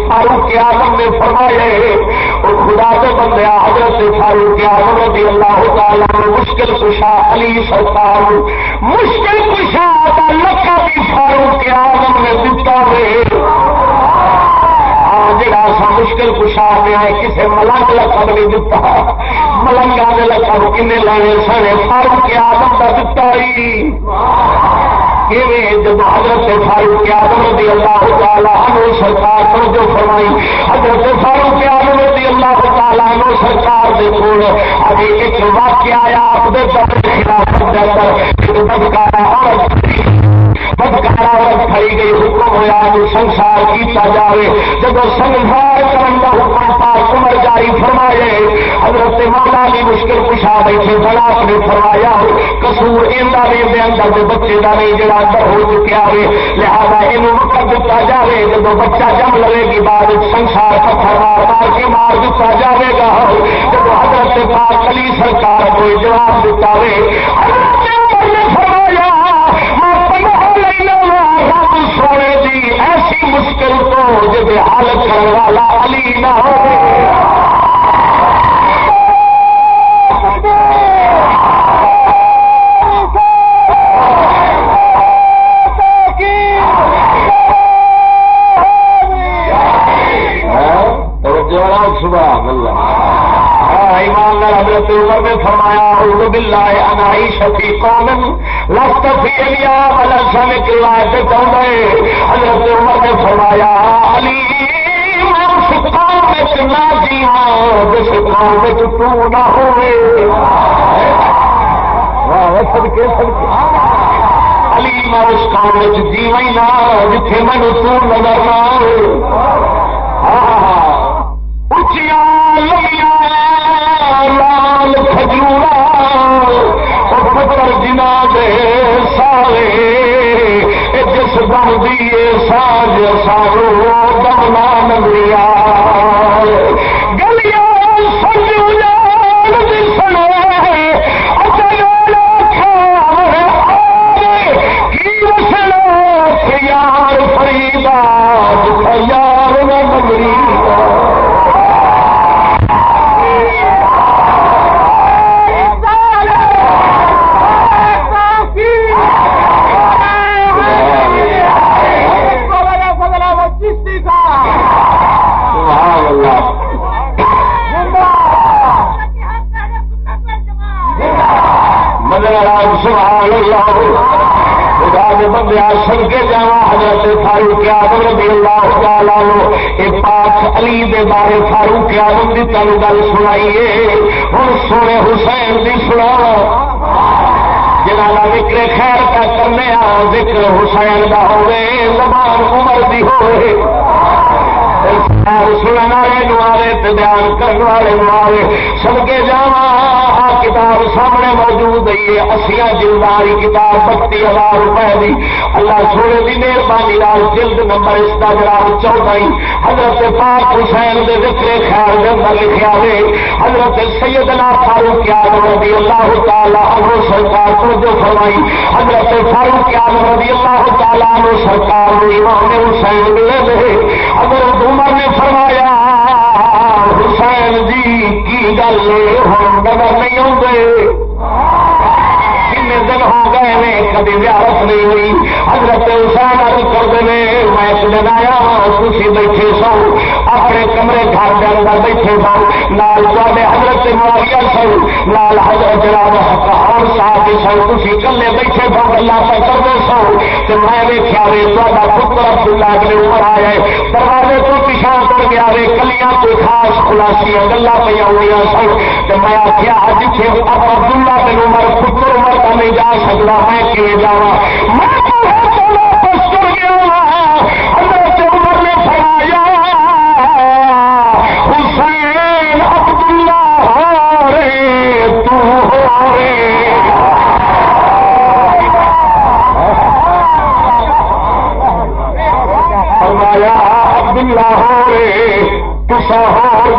فاروق آدم نے فرمائے اور خدا کے بندے حضرت فاروق آدم رضی اللہ تعالیٰ مشکل کشا علی سرکار، مشکل کشا لکھا بھی فاروق آدم نے دتا ہے۔ جڑا سا مشکل کشا گیا کسی ملنگ لکھن نہیں دتا۔ ملنگا نے لکھن کن لانے سنے فاروق آدم کا دتا ہی۔ جب حضرت فاروق آدم رضی اللہ تعالیٰ عنہ سرکار سمجھو فرمائی، حضرت فاروق آدم رضی اللہ تعالیٰ عنہ سرکار دے کول ابھی ایک واقعہ آیا آپ دے خلاف بدکارا عورت بدکارا عورت کھڑی گئی، حکم ہوا جو سنسار کیتا جائے جب سنسار کرن کا حکم پاک عمر جاری فرمائے، حضرت مولا بھی مشکل کشا بیٹھے فلاس نے فرمایا کسور اندا بھی دے اندر دے بچے دا نہیں جڑا اندر ہو چکیا ہے لہذا یہ وقت دتا جائے جب بچہ جم لگے گی، بعد سنسار پتھر مار مار کے مار دتا جائے گا۔ جب حضرت پاک علی سرکار کوئی جواب دیتا ہے حضرت مشکل کو جب حل کرنے والا علی نہ ہو ہاں، سبحان اللہ۔ ہاں، ایمان حضرت عمر نے فرمایا، اعوذ باللہ، انا عیشتی قوم لست فی الیا ولا کی روایت چاہتا ہے حضرت عمر نے فرمایا، علی میں ہاں، میں نہ جیواں جس میں تو نہ ہوئے۔ واہ علی، میں اس قوم میں جی نہ جتھے میں تو نظر نہ آئے۔ ہاں ہاں۔, ہاں۔ سارے سارے دم ساج نام دیا کے بندے سن کے جا حضرت فاروق آزم رضی اللہ تعالی یہ پاک علی دے بارے فاروق آزم دی گل سنائیے۔ ہن سونے حسین دی سنا۔ خیر کا کرنے آ حسین کا ہوے زبان عمر دی ہوے والے نوارے کرنے والے سب کے جاواں۔ کتاب سامنے موجود ہے، یہ اسیاں جلداری کتاب بتی ہزار روپئے کی اللہ سونے کی مہربانی لال جلد نمبر اس کا جناب چودھری حضرت پاک حسین کے ذکر خیال کے اندر لکھا ہے۔ حضرت سیدنا فاروق اعظم رضی اللہ تعالی عنہ سرکار کو جو فرمائی۔ حضرت فاروق اعظم رضی اللہ تعالی عنہ سرکار نے امام حسین ملے حضرت عمر نے فرمایا کی گل ہوں بدل نہیں آتے میں سجن آیا بیٹھے سو اپنے کمرے گھر کے سو نال اور صاحب سو تھی بیٹھے سو گلا کرتے سو تو میں ویخیا وے تا پتر عبداللہ اگلے اوپر آیا دروازے تو پیچھا مک گیا وے، کلیاں کو خاص خلاسیاں گلا پہ ہوئی سن۔ تو میں آخیا جی کے اب عبداللہ بن عمر پتر عمر کا نہیں جا سکتا میں کیوں جا میں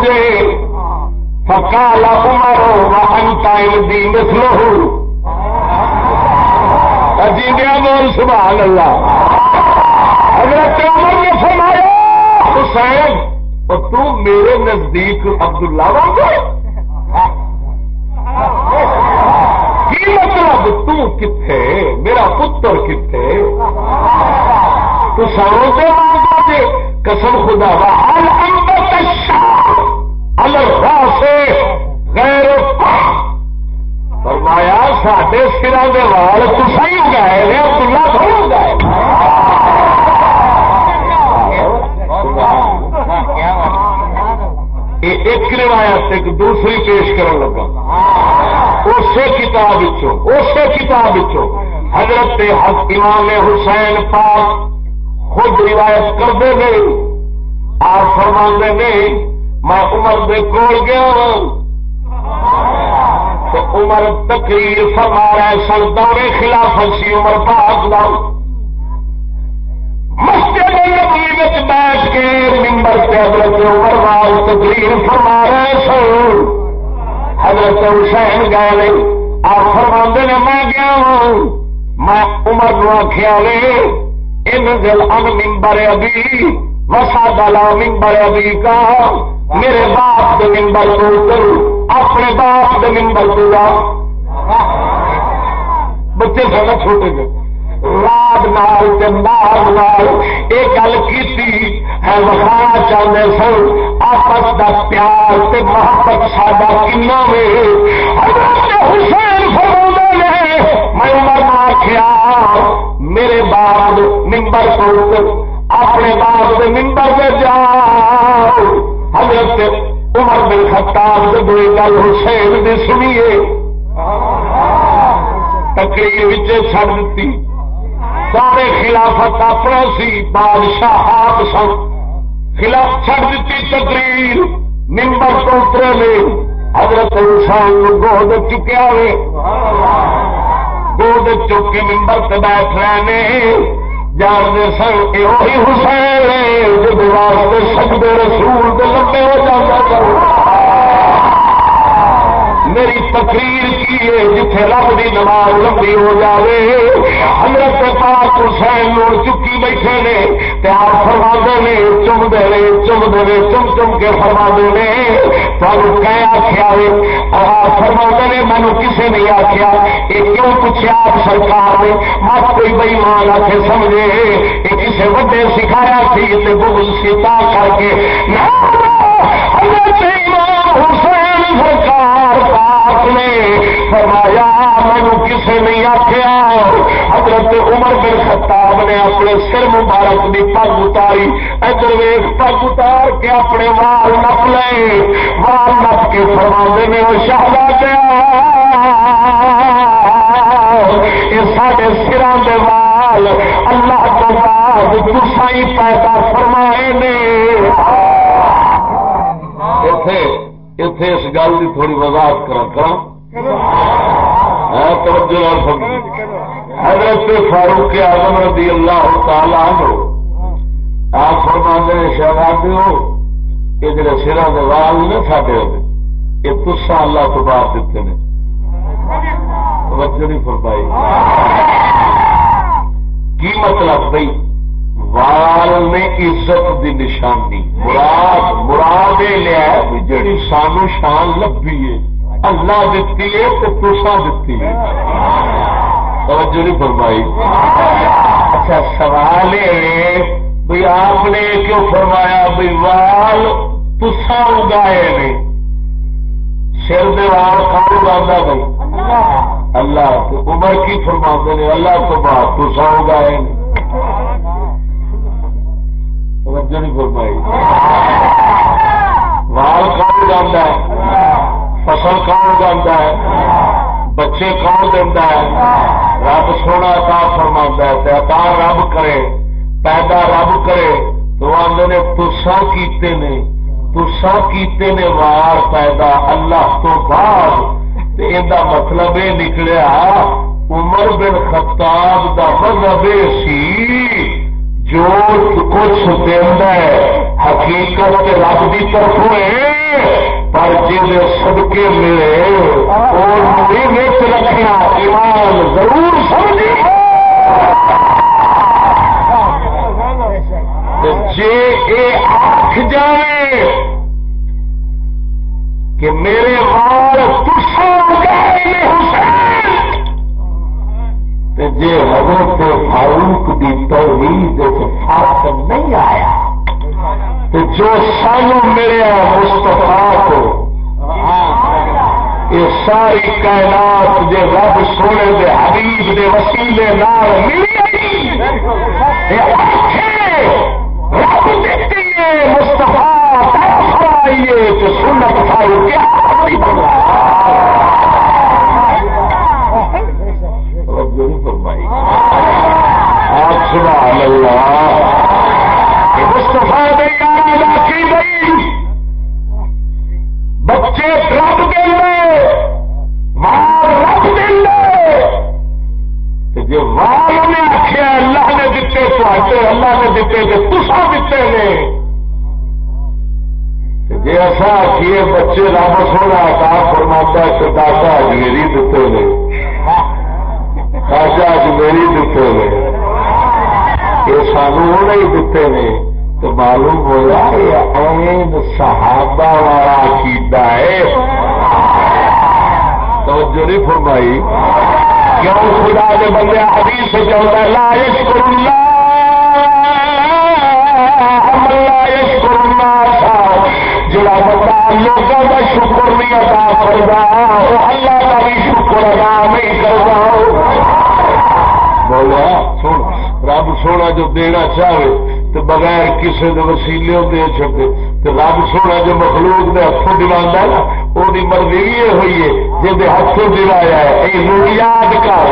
گے فقال عمر وانت عندي مثله۔ عجیبیا بول سبحان اللہ حضرت عمر نے فرمایا، حسین اور تو میرے نزدیک عبداللہ بن کی مطلب؟ تو کتھے؟ میرا پتر کتھے؟ تو ساروں سے مانگا کہ قسم خدا بحال اہل سے غیر فرمایا، ساڈے سرا کے وال کسا ہی اگائے گئے کلا تھوڑی اگائے ایک روایت ایک دوسری پیش کرن لگا۔ اسی کتاب اسی کتاب حضرت حق امام حسین پاک خود روایت کرتے گئے آپ فرما نے میں عمر دے کول گیا تو عمر تکلیف فرمایا سر دورے خلاف سی عمر پاس لاؤ مسجد نبی بیٹھ کے ممبر حضرت عمر تقریر فرما رہے حضرت حسین گئے آپ فرما نے، میں گیا ہوں میں عمر نو آخیا لے ان دل ان ممبر ابھی وسا دلا ممبر ابھی کا۔ میرے باپ کے ممبر کو اتر اپنے باپ کے ممبر کو بچے سارا چھوٹے تھے۔ رات نال مار نال یہ گل کی ہے وکھانا چاہتے سن، آپس کا پیار سے محبت ساڈا کن حسین فرما میں عمر آخیا میرے باپ ممبر کو اپنے باپ کے ممبر سے جاؤ۔ حضرت عمر بن خطاب جب یہ گل حسین نے سنیے، تقریر چڑ دیتی سارے خلافت اپنا سی، بادشاہ آپ سن۔ خلاف چڑ دیتی تقریر نمبر تو اترے نے۔ حضرت انسان گود چکیا ہوئے گود چکے نمبر تو بیٹھ رہے جانتے سن یہ حسین جب واسطے سکتے رسول لمبے ہو جاتا کرو میری تقریر کی ہے جتھے رب دی نماز لمبی ہو جاوے، حضرت پاک حسین نور چکی بیٹھے نے پیار فرما نے چم دے چم دے چم چم کے فرما نے تمہیں کہ آخیا ہے فرما نے مینو کسے نہیں آخیا یہ کیوں پوچھا آپ سرکار نے؟ مت کوئی بئی مان آ کے سمجھے، یہ کسی وڈے سکھایا سی بول سی کر کے حضرت نے فرمایا مینو کسی نہیں آخیا حضرت عمر بن خطاب نے اپنے سر مبارک کی پگ اتاری۔ ادھر ویس پگ اتار کے اپنے وال نپ لے۔ وال نپ کے فرما نے وہ شہدا یہ سارے سران کے وال اللہ تو بعد گسائی پیدا فرمائے نے۔ اتے اس گل کی تھوڑی وضاحت کرا ہاں، حضرت فاروق اعظم رضی اللہ تعالی عنہ، آپ فرما دے شہزادے ہو یہ جڑے سرا کے وال نے ساڈے یہ تسا اللہ تو بعد دیتے ہیں توجہ نہیں فرمائی۔ کی مطلب بھائی؟ وال نے عزت دی نشانی۔ مراد مراد یہ لیا جی سانو شان لبھی ہے۔ اللہ دتی ہے تو تسا دتی ہے۔ توجہ نہیں فرمائی۔ اچھا سوال یہ بھائی آپ نے کیوں فرمایا بھائی وال تسا اگائے نے؟ سر دے وال کون اگا بھائی اللہ۔ عمر کی فرما نے اللہ تو بعد تسا اگائے توجہ نہیں فرمائی۔ وال کون جانا ہے، فصل کون جانا ہے، بچے کون دینا ہے۔ رب سونا تا فرما ہے تا رب کرے، پیدا رب کرے۔ تو آدھے نے تسا کیتے نے تسا کیتے نے وار پیدا اللہ تو بعد۔ یہ مطلب یہ نکلیا، عمر بن خطاب دا مذہب سی۔ جو کچھ دینا ہے، حقیقت کے رب کی طرف ہوئے، پر جی سدکے ملے وہ رکھنا ایمان ضرور سمجھے۔ جی یہ آخ جائے کہ میرے وال تسا گئے حسین جی حضرت فاروق کی توحید فرق نہیں آیا۔ تو جو سانو ملے مستفا کو، یہ ساری کائنات جی رب سونے دے حبیب دے وسیلے نال ملی رب دیتی ہے مستفا آئیے تو سنت فاروق کیا تو اللہ نے دیتے تو تسا دیتے نے جی ایسا آخیے بچے رب سونا کا فرماتا ہے کہ دادا اجمیری دیتے گے نے دادا اجمیری دیتے نے یہ سانو نہیں دیتے نے تو معلوم ہوا یہ این صحابہ والا عقیدہ ہے۔ توجہ نہیں فرمائی۔ کیوں خدا کے بندے حدیث سے چلتا ہے، لا یشکر اللہ سونا جو دینا چاہے تو بغیر کسی وسیلے دے چکے تو رب سونا جو مخلوق کے ہاتھوں دلا نا وہ مرضی بھی یہ ہوئی ہے جی ہاتھوں دلایا ہے یہ یاد کر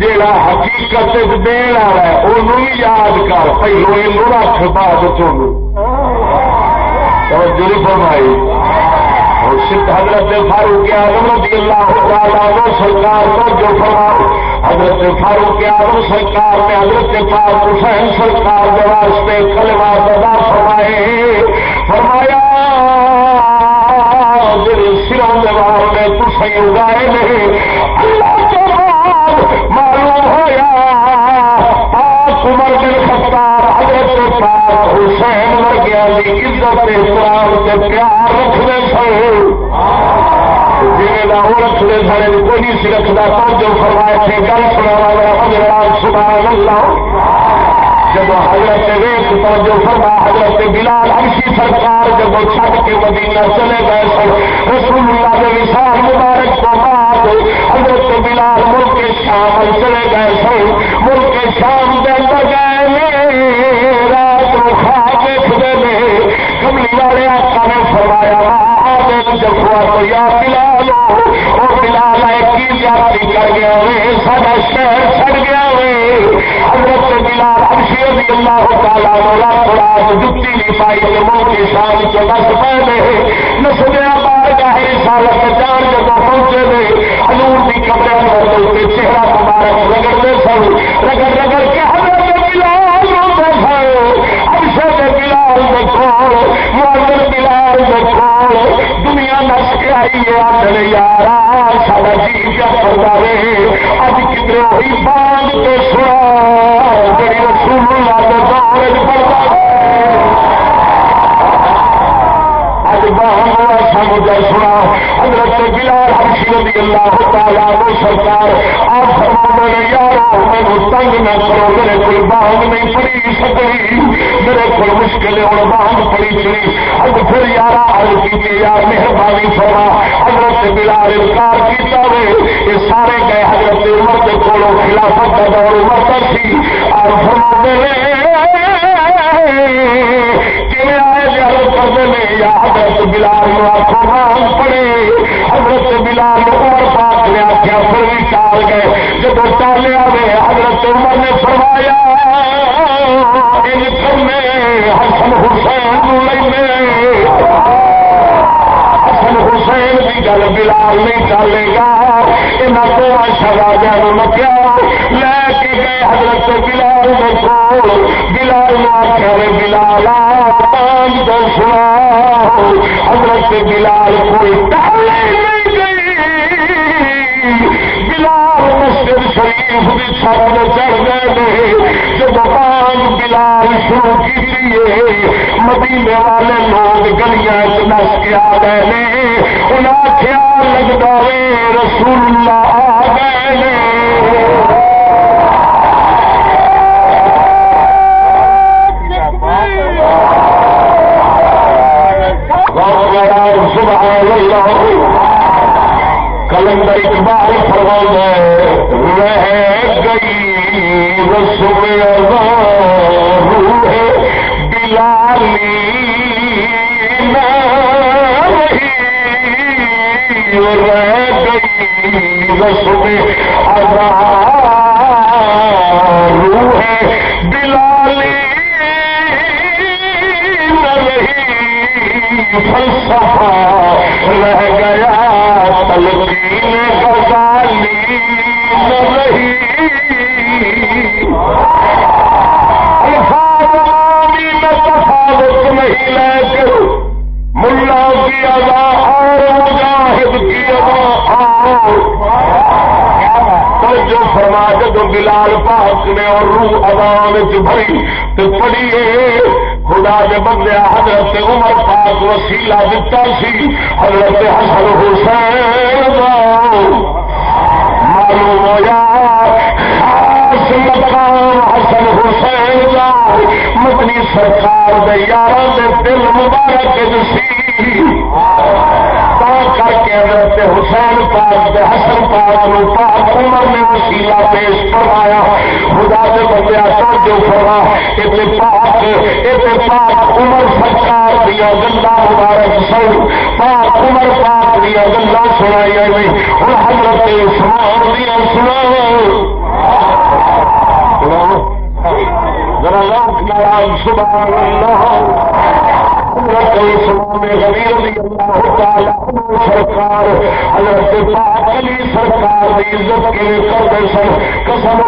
جا حقیقت دین والا ہے وہ یاد کر پہلو یہ رکھ بعد چلو جی فرمائی۔ حضرت فاروق فاروق اعظم رضی اللہ تعالیٰ وہ سرکار کو جو فرماؤ، حضرت فاروق اعظم سرکار نے حضرت پاک حسین سرکار کے واسطے کلمہ ادا فرمائے۔ فرمایا سروں کے بعد میں تصے اگائے نہیں پاک حسین ورگیا کی عزت احترام سے پیار رکھنے سن جی رکھنے سارے کوئی نہیں سی رکھتا جو فرمائے تھے گل سنا والا سبحان اللہ جب حضرت ویس توجہ فرما، حضرت بلال ہمشی سرکار جب چھٹ کے مدینہ چلے گئے سن رسول اللہ کے وشال مبارک کو بعد حضرت بلال ملک شام چلے گئے سن ملک شام کے اندر گئے رات خواب دیکھتے ہیں کملی والے آقا نے فرمایا یا بلال بلال ہے کی یاتری کر گیا سارا شہر گیا حضرت بلال رضی اللہ تعالیٰ مولا تھوڑا جتی نہیں پائی تو موت کی شان کے بس پہلے۔ نسلیا بار گاہ جان جب پہنچے نے حضور کی کپڑے چہرہ مبارک رگڑتے سن۔ رگڑ رگڑ کے حضرت نس یار آئی سارا جی کیا کرتا رہے اب کتنے ہوئی باندھ کے سنا بڑی رسول اللہ کے دور پڑتا مجھے سنا۔ حضرت بلال حبشی رضی اللہ تعالیٰ وہ سرکار، آپ فرما نے یارو میں تنگ نہ کرو، میرے کوئی بانگ نہیں پڑی سکتی۔ میرے کو مشکل اور بانگ پڑی چڑی اب پھر یار حل کی یار مہربانی فرما، حضرت بلال انکار کیتا وے۔ یہ سارے گئے حضرت عمر کے کولوں خلافت کا دور عمر سی اور فرما یا حضرت بلال آخو پڑے حضرت بلال عمر پاک نے آخیا پھر بھی ٹال گئے جب ٹالیا گئے حضرت عمر نے فرمایا حسن حسین حسن حسین گل بلال نہیں ٹالے گا یہاں کو شہزادہ مکیا۔ لے کے گئے حضرت بلال کو بلال آخیا بلال سنا حضرت بلال کوئی نہیں گئی مسجد شریف کی چھت چڑھ گئے جب پان بلال شروع کی مدینے والے لوگ گلیاں نس کے آ گئے انہیں خیال لگتا ہے رسول اللہ آ گئے کلندر اقبال فرما رہ گئی رسم روح بلالی رہ گئی رسم ادا روح بلالی رہی فلسفہ رہ گیا تلقین بلال پاک نے اور روح ادا بھری تو پڑھیے خدا کے بندے حضرت عمر پاک وسیلہ دتا سی، حضرت حسن حسین معلوم ہوا حسن حسین مدنی سرکار دے یار دل مبارک سی کے حضرت حسین پاک دے حسن پاک نو پاک عمر نے وسیلہ پیش کروایا خدا کے بندے سر جو فرما؟ یہ پاک یہ پاک عمر سرکار دیا گلا مبارک سن۔ پاک عمر پاک دیا گلا سنائی نہیں ہوں حضرت عثمان دیا سنا ذرا لاکھ نام سبحان اللہ۔ سرکار حضرت پاک علی سرکار عزت کے کرتے سن قسم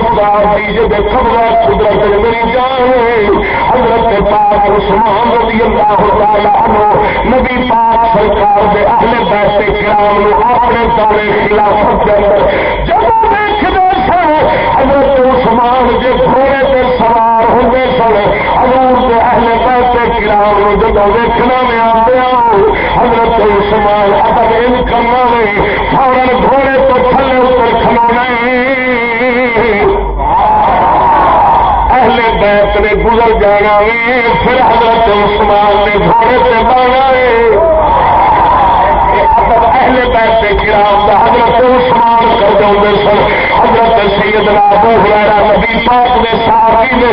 دی جب قبضہ قدرت میری جان حضرت پاک عثمان رضی اللہ تعالی عنہ نبی پاک سرکار دے اہل بیت کرام نو اپنے دورے خلافت دے اندر جب دیکھدے سن حضرت عثمان جے گھوڑے تے سوار ہوندے سن حضور دے اہل بیت کرام نو جب دیکھنا میں آتے آندے حضرت عثمان ادب ان کرنا نہیں فورن گھوڑے تو تھلے اوپر کھلونا اہل بیت نے گزر جانا پھر حضرت عثمان نے گھوڑے سے بانا ادب اہل بیت کرام کا حضرت عثمان کر دے سن۔ حضرت سیدنا ابو ہریرہ نبی پاک نے صحابی نے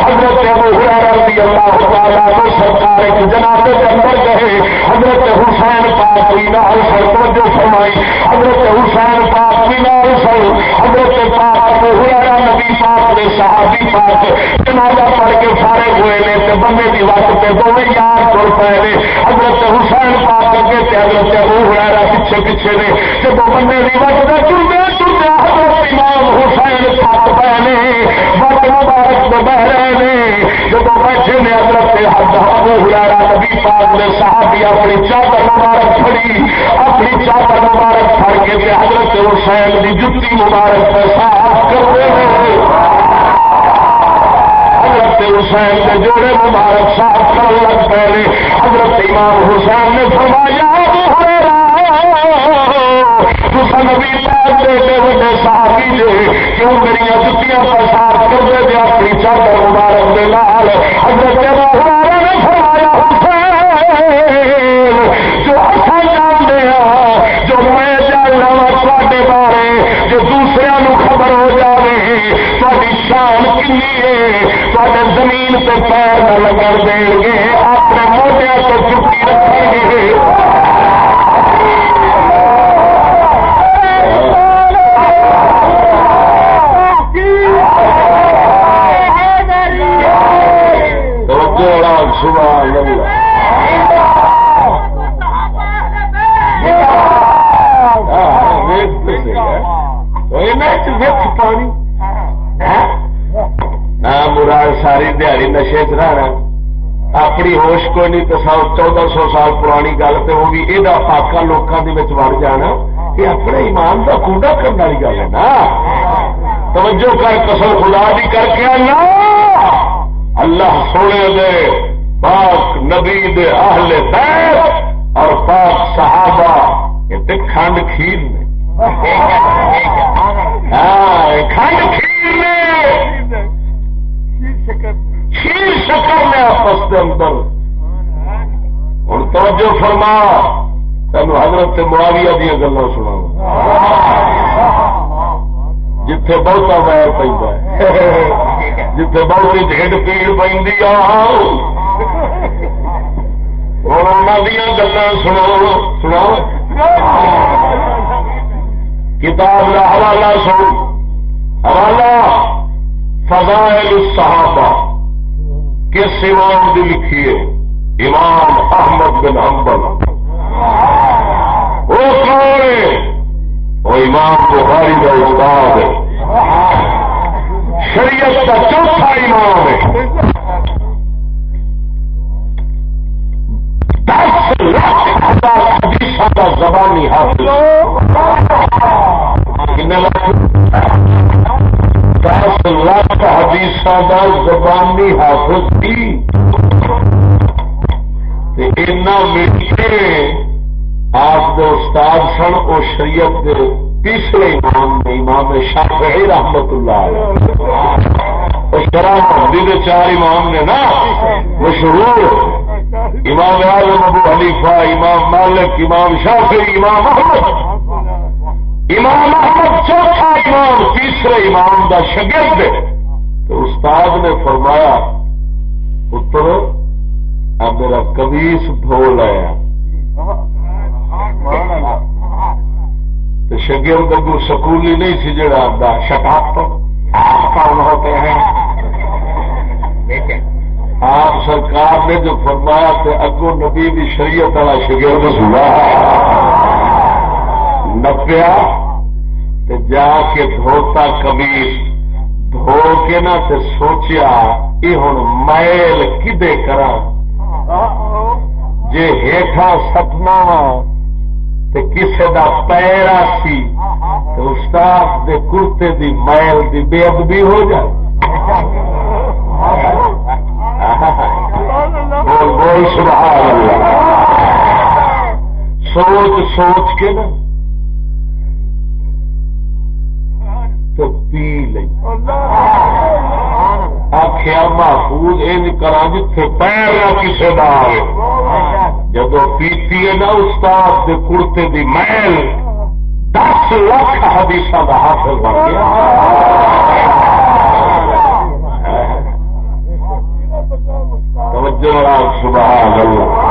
حضرت ابو ہریرہ رضی اللہ تعالی عنہ سرکار ایک جنازے کے اندر گئے حضرت حسین پاک کی نال سر توجہ فرمائی۔ حضرت حسین پاک کی نال سر حضرت پاک ابو ہریرہ نبی پاک نے صحابی پاک جنازہ پڑھ کے سارے ہوئے نے تے بندے دی وقت تے دوویں یار تر پے نے۔ حضرت حسین پاک اگے تے حضرت ابو ہریرہ پیچھے پیچھے نے۔ جب بندے دی وقت تے ٹرتے ٹرتے حضرت امام حسین پاک نے وقت مبارک تو بہ نے جب بیٹھے نے حضرت ابو ہریرہ نبی پاک نے صحابی اپنی چادر مبارک پھڑی، اپنی چادر مبارک پھڑ کے تے حضرت حسین دی جتی مبارک پہ صاف کرتے ہیں۔ حضرت حسین کے جوڑے مبارک صاف کرنے لگ پے حضرت امام حسین نے فرمایا نبی پاک دے صحابی کیوں میری جتیاں پر صاف دے اپنی چادر مبارک دے حضرت نے فرمایا، حسین، جو جو میں جاننا وا تے بارے، جو دوسرے خبر ہو جائے تاری شان کنی ہے؟ زمین سے پیر نہ لگن دیں گے، اپنے موٹیا سے چکی رکھیں گے۔ سبحان اللہ۔ پانی مراد ساری دیہی نشے چ اپنی ہوش کوئی نہیں تو سو چودہ سو سال پرانی گل تو وہ بھی یہ پاکا لوگوں کے وڑ جانا کہ اپنے ایمان کا کوڈا کرنے والی گل ہے نا۔ توجہ کر، قسم خدا بھی کر کے آنا اللہ سونے دے۔ پاک نبی دے اہل بیت اور پاک صحابہ، یہ کھنڈ کھیر نے۔ ہاں، کھنڈ کھیر نے۔ کھیر شکر نے آپس کے اندر۔ ہوں توجہ فرما تین حضرت معاویہ دیا گلا سنا جتھے بہتا ویر پہ جتھے بہت ڈھڈ پیڑ پہ دیا گلا کتاب کا حوالہ سن حوالہ فضائل الصحابہ کس امام کی لکھیے امام احمد بن حنبل وہ کون ہے وہ امام بخاری کا استاد ہے شریعت کا چوتھا امام ہے کا زبانی حاصل دس لاکھ حدیث کا زبانی حاصل تھی میٹھے آپ جو استاد سن وہ شریعت کے تیسرے امام نے امام شافعی رحمت اللہ شرح مندی کے چار امام نے نا، مشہور امام اعظم ابو حلیفہ امام مالک، امام شافعی، امام احمد۔ امام احمد چوتھا امام، تیسرے امام کا شگرد۔ تو استاد نے فرمایا، پتر اب میرا کمیس دھو لایا تو شگرد کو سکولی نہیں سی، جڑا آپ آتا شٹاپ کون ہوتے ہیں۔ آپ سرکار نے جو فرمایا تو اگو نبی بھی شریعت والا شگرد سنا نپیا جا کے دھوتا کبھی دھو کے نا تے سوچیا یہ ہوں میل کدے کرا جے ہیٹھا سٹنا وا کسی کا پیرا سی تو استاد دے کرتے دی میل دی بے ادبی ہو جائے۔ بول سبحان اللہ۔ سوچ سوچ کے نا۔ تو پی لئی۔ آخیا محفوظ یہ کرا جتھے پیر نہ کسی کا جب پیتی ہے نا استاد کے کڑتے دی محل دس لاکھ حدیث کا حاصل بن گیا۔ سبحان اللہ۔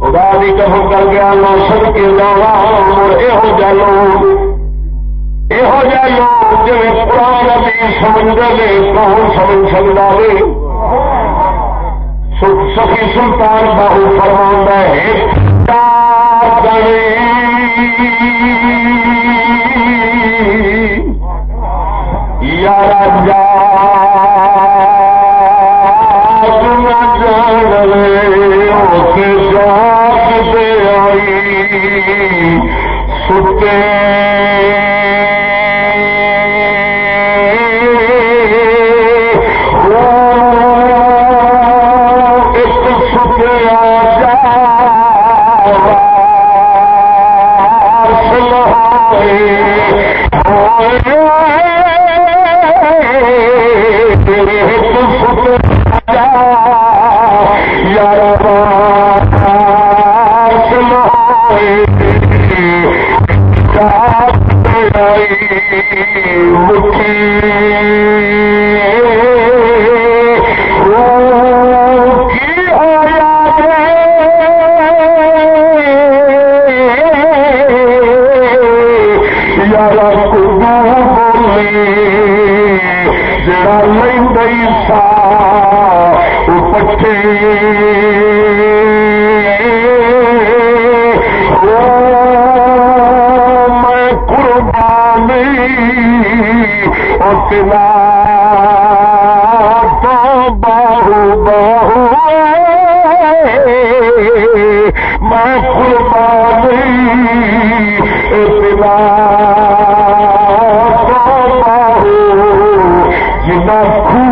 خدا بھی کہو کر گیا لو سب کے لوگ یہ لوگ یہو جہ لوگ جی قرآن بھی کون سمجھ سکتا سخی سلطان باہو فرما ہے یار جا کے قلا تو باہو باہو میں تو باہو جنا خو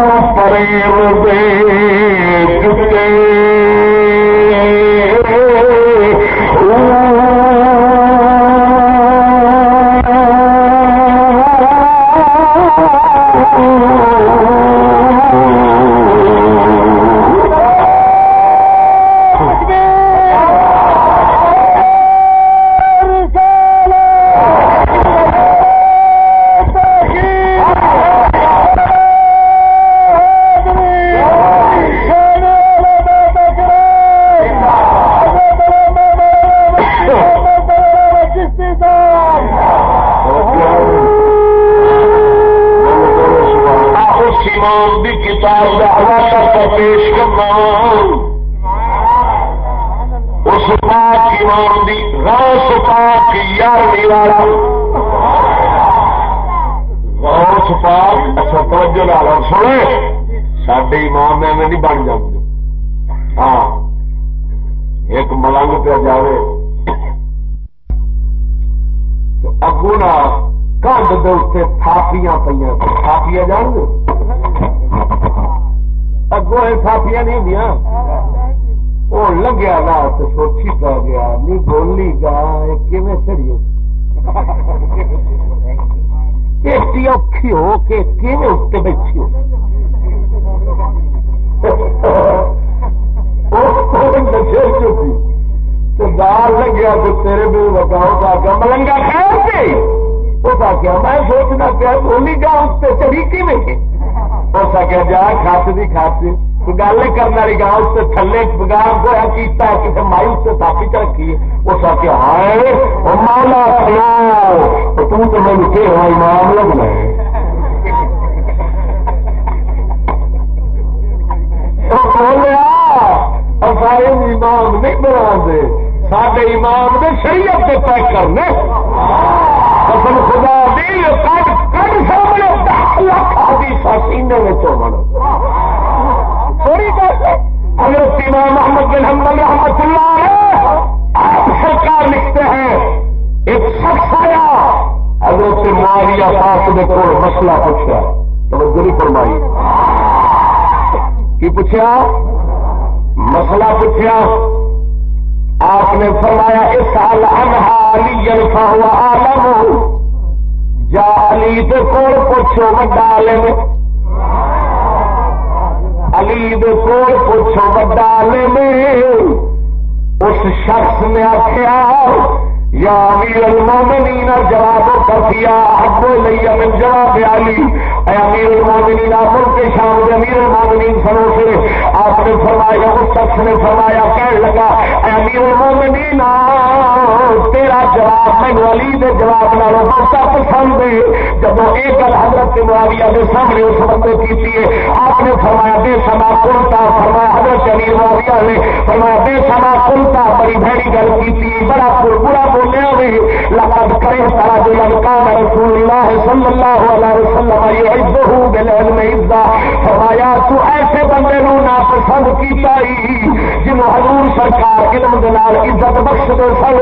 معاویہ دے سامنے اس وقت کی ہے آپ نے فرمایا، بے سما کلتا، فرمایا حضرت علی معاویہ نے فرمایا، بے سما کلتا، بڑی بھڑی گل کی بڑا برا بولیا بھی، لقد کرے سارا جو لڑکا رسول اللہ صلی اللہ علیہ وسلم یعزہ بالعلم عزا، فرمایا، تو ایسے بندے نو نا پسند کیتا ہی جنہوں حضور سرکار علم دلال عزت بخش دے سن،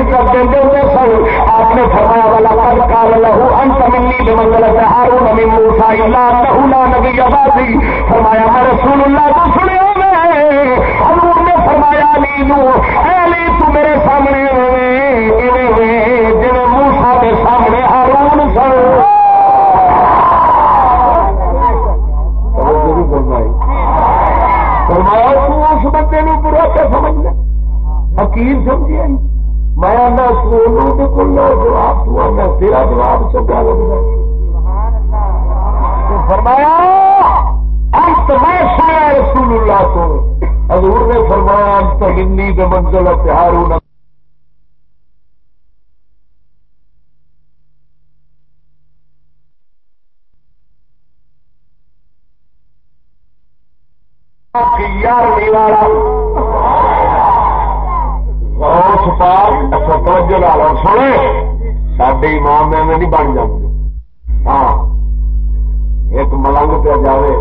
عزت دے دے سن۔ آپ نے فرمایا والا قد قال له انت منی بمنزلت هارون من موسی الا انه لا نبی بعدی فرمایا، میں رسول اللہ تو سنیا میں۔ حضور نے فرمایا، علی نو، اے علی، تو میرے سامنے موسا کے سامنے فرمایا اس بندے برا میں جواب دوں تیرا جواب نے ہندی کے منزل ہارون یارویں والا غوث پاک اچھا توجہ لالا سنے سڈے امام میں نہیں بن جاتے ہاں ایک ملنگ پہ جائے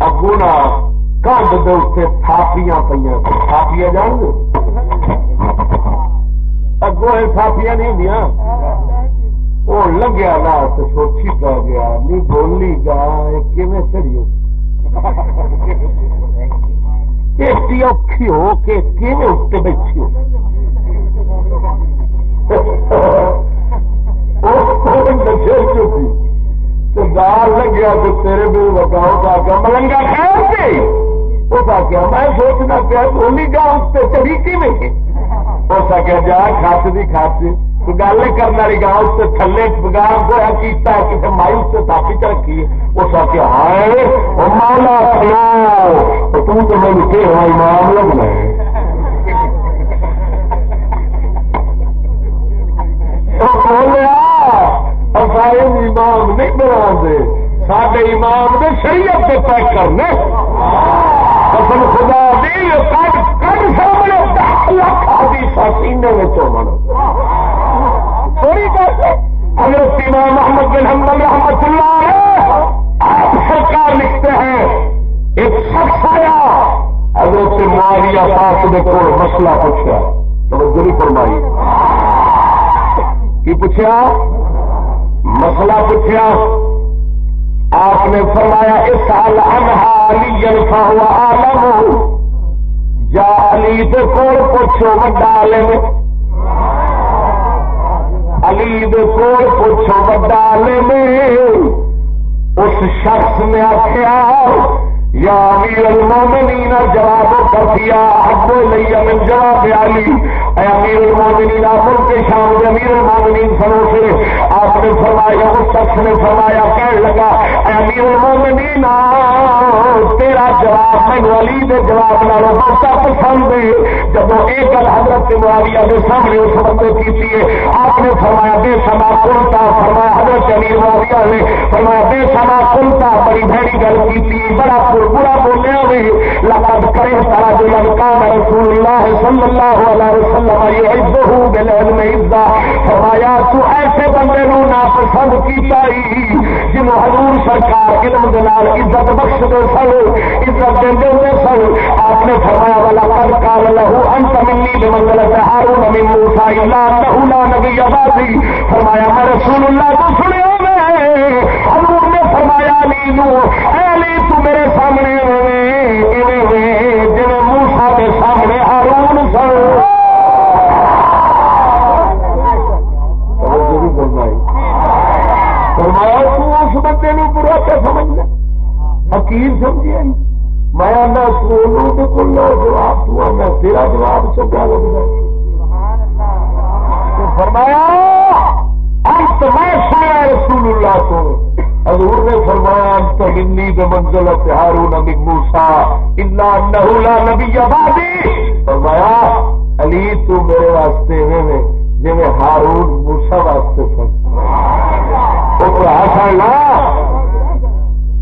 اگو نا کند دے اتنے تھاپیاں پہ تھاپیاں جان گے اگوں تھاپیاں نہیں ہوں وہ لگیا نا تو سوچی پا گیا نہیں بولی گا چڑی ایڈی اوکھی ہو کے کیون اتنے بیٹھی ہو دار لگیا تو تیرے بھی لگاؤ کا کیا ملنگا خیر سے وہ کیا میں سوچنا پیا بولی گا اس پہ چڑی کی نہیں ہو سکیا جا کھاس بھی کھاس گل کرنے والی گاؤں سے تھلے گاؤں کو کیتا ہے، کسی مائل سے ثابت رکھی اس آ کے آئے مولا تم تو میں لکے ہوا امام لگنا بولیا امام نہیں بنا دے سارے امام نے شریعت کے پیک کرنے قسم خدا دی کٹ سامنے دس لاکھ آدھی سینے میں چومن امام محمد بن حمد رحمت اللہ آپ سرکار لکھتے ہیں۔ ایک شخص آیا، حضرت معاویہ پاک نے کو مسئلہ پوچھا۔ توجہ نہیں فرمائی۔ کی پوچھا؟ مسئلہ پوچھا۔ آپ نے فرمایا اس سال انہا علی جلفا ہوا عالم جا علی دے کول پوچھو، وڈا عالم علی کول پوچھو بڑا میں اس شخص نے آخیا، یا امیر المومنین جواب کر دیا ابو لیا من جواب علی اے امیر المومنین ملک شام دے امیر المومنین سنو سے آپ نے فرمایا اس شخص نے فرمایا، کہنے لگا، اے امیر المومنین تیرا جواب میں علی دے جواب نالوں بہت پسند ہے۔ جب وہ ایک گل حضرت حضرت معاویہ کے سامنے اس بندے کی آپ نے فرمایا، بے سما کلتا فرمایا، حضرت امیر معاویہ نے فرمایا، بے سما کلتا بڑی بھڑی گل کی بڑا برا بولیا ہوئے لقد کرے سارا جو لڑکان رسول اللہ صلی اللہ علیہ وسلم۔ یہ عزہ بالعلم عزہ فرمایا تو ایسے بندے نو ناپسند کیتا ہی جنہوں حضور سرکار علم دلال عزت بخش دے سن، عزت دے دے سن۔ آپ نے فرمایا والا قد قال له انت مني بمنزله هارون من موسى الا انه لا نبي بعدي فرمایا، میں رسول اللہ کو سنیا میں حضور نے فرمایا، علی نو، اے علی، تو میرے سامنے ہوئے جی موسا کے سامنے ہارون سن۔ حکیم سمجھے میں سولو تو کلو جواب دوں میں تیرا جواب چکا لگ فرمایا، انت میں سنا رسول اللہ کو حضور نے فرمایا، انت ہندی کے منزل تہارو نبی موسا الا نہولا نبی آبادی فرمایا، علی تو میرے واسطے میں جی ہارون موسا واسطے سن وہ ہاسا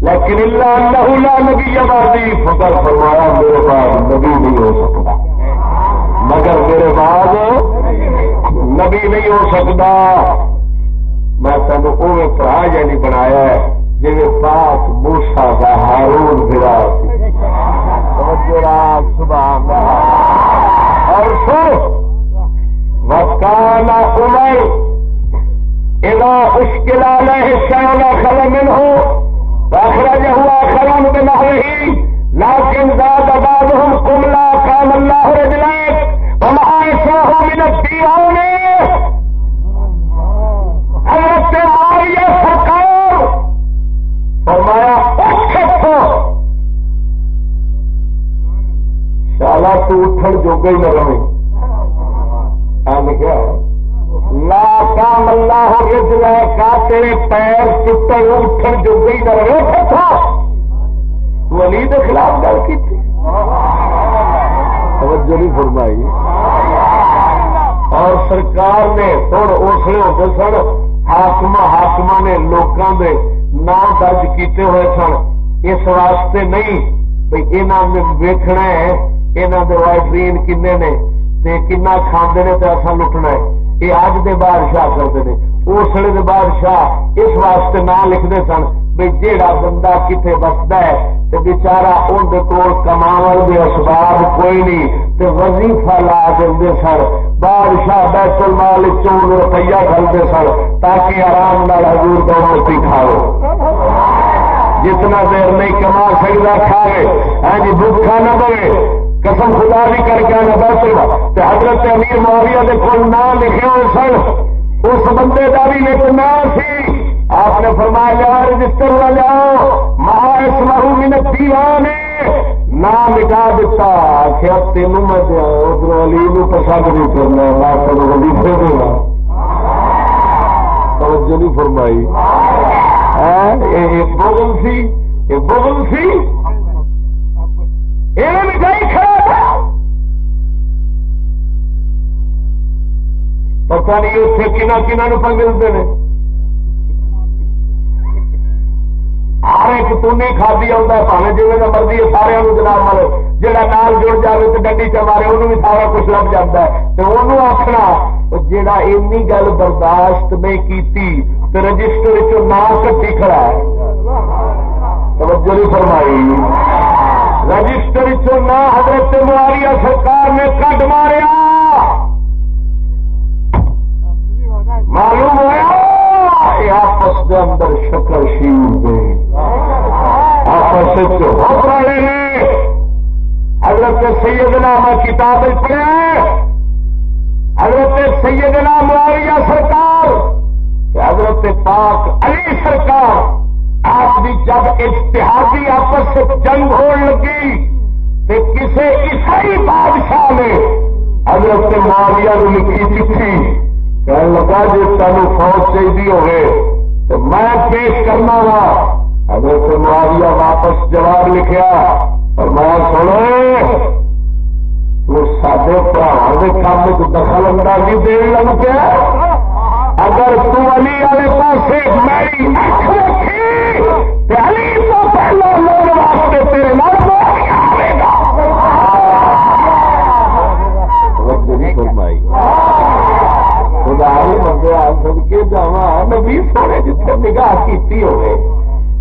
لیکن اللہ اللہ نبی آبادی فکر فرمایا، میرے بعد نبی نہیں ہو سکتا۔ مگر میرے بعد نبی نہیں ہو سکتا۔ میں تین وہ پڑھا یعنی بنایا جی پاس موسا کا ہارون گرا صبح اور سو وکانا عمر ادا مشکل شانا خلمن ہو فأخرجه آخرون بنحوه لكن زاد بعضهم قملا كان الله رجلين وما عيساه من الديوان حضرت معاویہ سرکار فرمایا شالا تو اٹھن جو گئی نہ رہے۔ لکھا ہے، لا کام اللہ رجلا کا تیرے پیر ٹوٹے اٹھن جو گئی نہ رہے تھا تو علی کے خلاف گل کی تھی توجہ نہیں فرمائی۔ اور سرکار نے تھوڑ اسے ہوتے سن حاکم حاکم نے لوگوں کے نام درج کیتے ہوئے سن۔ اس واسطے نہیں بھائی انہوں نے ویکنا ہے یہاں کے وائٹرین کنے نے کنا کھانے نے تو اصا لٹنا ہے۔ یہ اج دے بادشاہ کرتے ہیں اس ویلے بادشاہ اس واسطے نہ لکھتے سن بھائی جیڑا بندہ کتنے بستا ہے تو بچارا اندر کول کما کے اسباب کوئی نہیں تو وظیفہ لا دے سن۔ بادشاہ بیت المال چون روپیہ کھلتے سن تاکہ آرام نال حضور دو روٹی کھاؤ جتنا دیر نہیں کما سکتا کھائے ہاں جی بھوکا نہ بنے۔ قسم خدا بھی کر کے آنا بس حضرت امیر معاویہ کے کول نہ لکھے ہو سن۔ اس بندے کا بھی ایک نام سی آپ نے فرمایا لیا رجسٹر نہ لیاؤ مہا اس مہو منت دیوانے نام مٹا دیتا آخیا تینوں میں دیا ادھر علی نو پسند نہیں کرنا۔ میں تین وظیفے دینا توجہ نہیں فرمائی۔ ہاں، ایک بغل سی ایک بغل سی۔ پتا نہیں اتنے کنا کنا پہ ملتے ہیں ہر ایک تھی کھادی آتا پاوے جی مرضی ہے سارے جناب والے جہاں نال جڑ جائے تو ڈنڈی چمارے انہوں بھی سارا کچھ لگ جاتا ہے تو انہوں آخنا جا این گل برداشت نہیں کی تو رجسٹر نام کٹی کھڑا ہے توجہ نہیں فرمائی رجسٹر چنا حضرت معاویہ سرکار نے کٹ ماریا معلوم ہوا؟ آپس کے اندر شکر شیل دے۔ آپس والے نے حضرت سیدنا میں کتاب پڑھا حضرت سیدنا معاویہ سرکار حضرت پاک علی سرکار آپ کی جب اتحادی آپس سے جنگ ہو لگی تو کسی عیسائی بادشاہ نے حضرت معاویہ نے لکھی چٹھی کہنے لگا جی تمہیں فوج چاہیے ہوئے، تو میں پیش کرنا وا حضرت معاویہ واپس جواب لکھیا اور میں سنو، تو سارے برا کے کام کو دخل اندازی دین لگ پیا۔ اگر تو علی والے پاس میری علی تو نبی سونے جتنے نگاہ کی ہوئے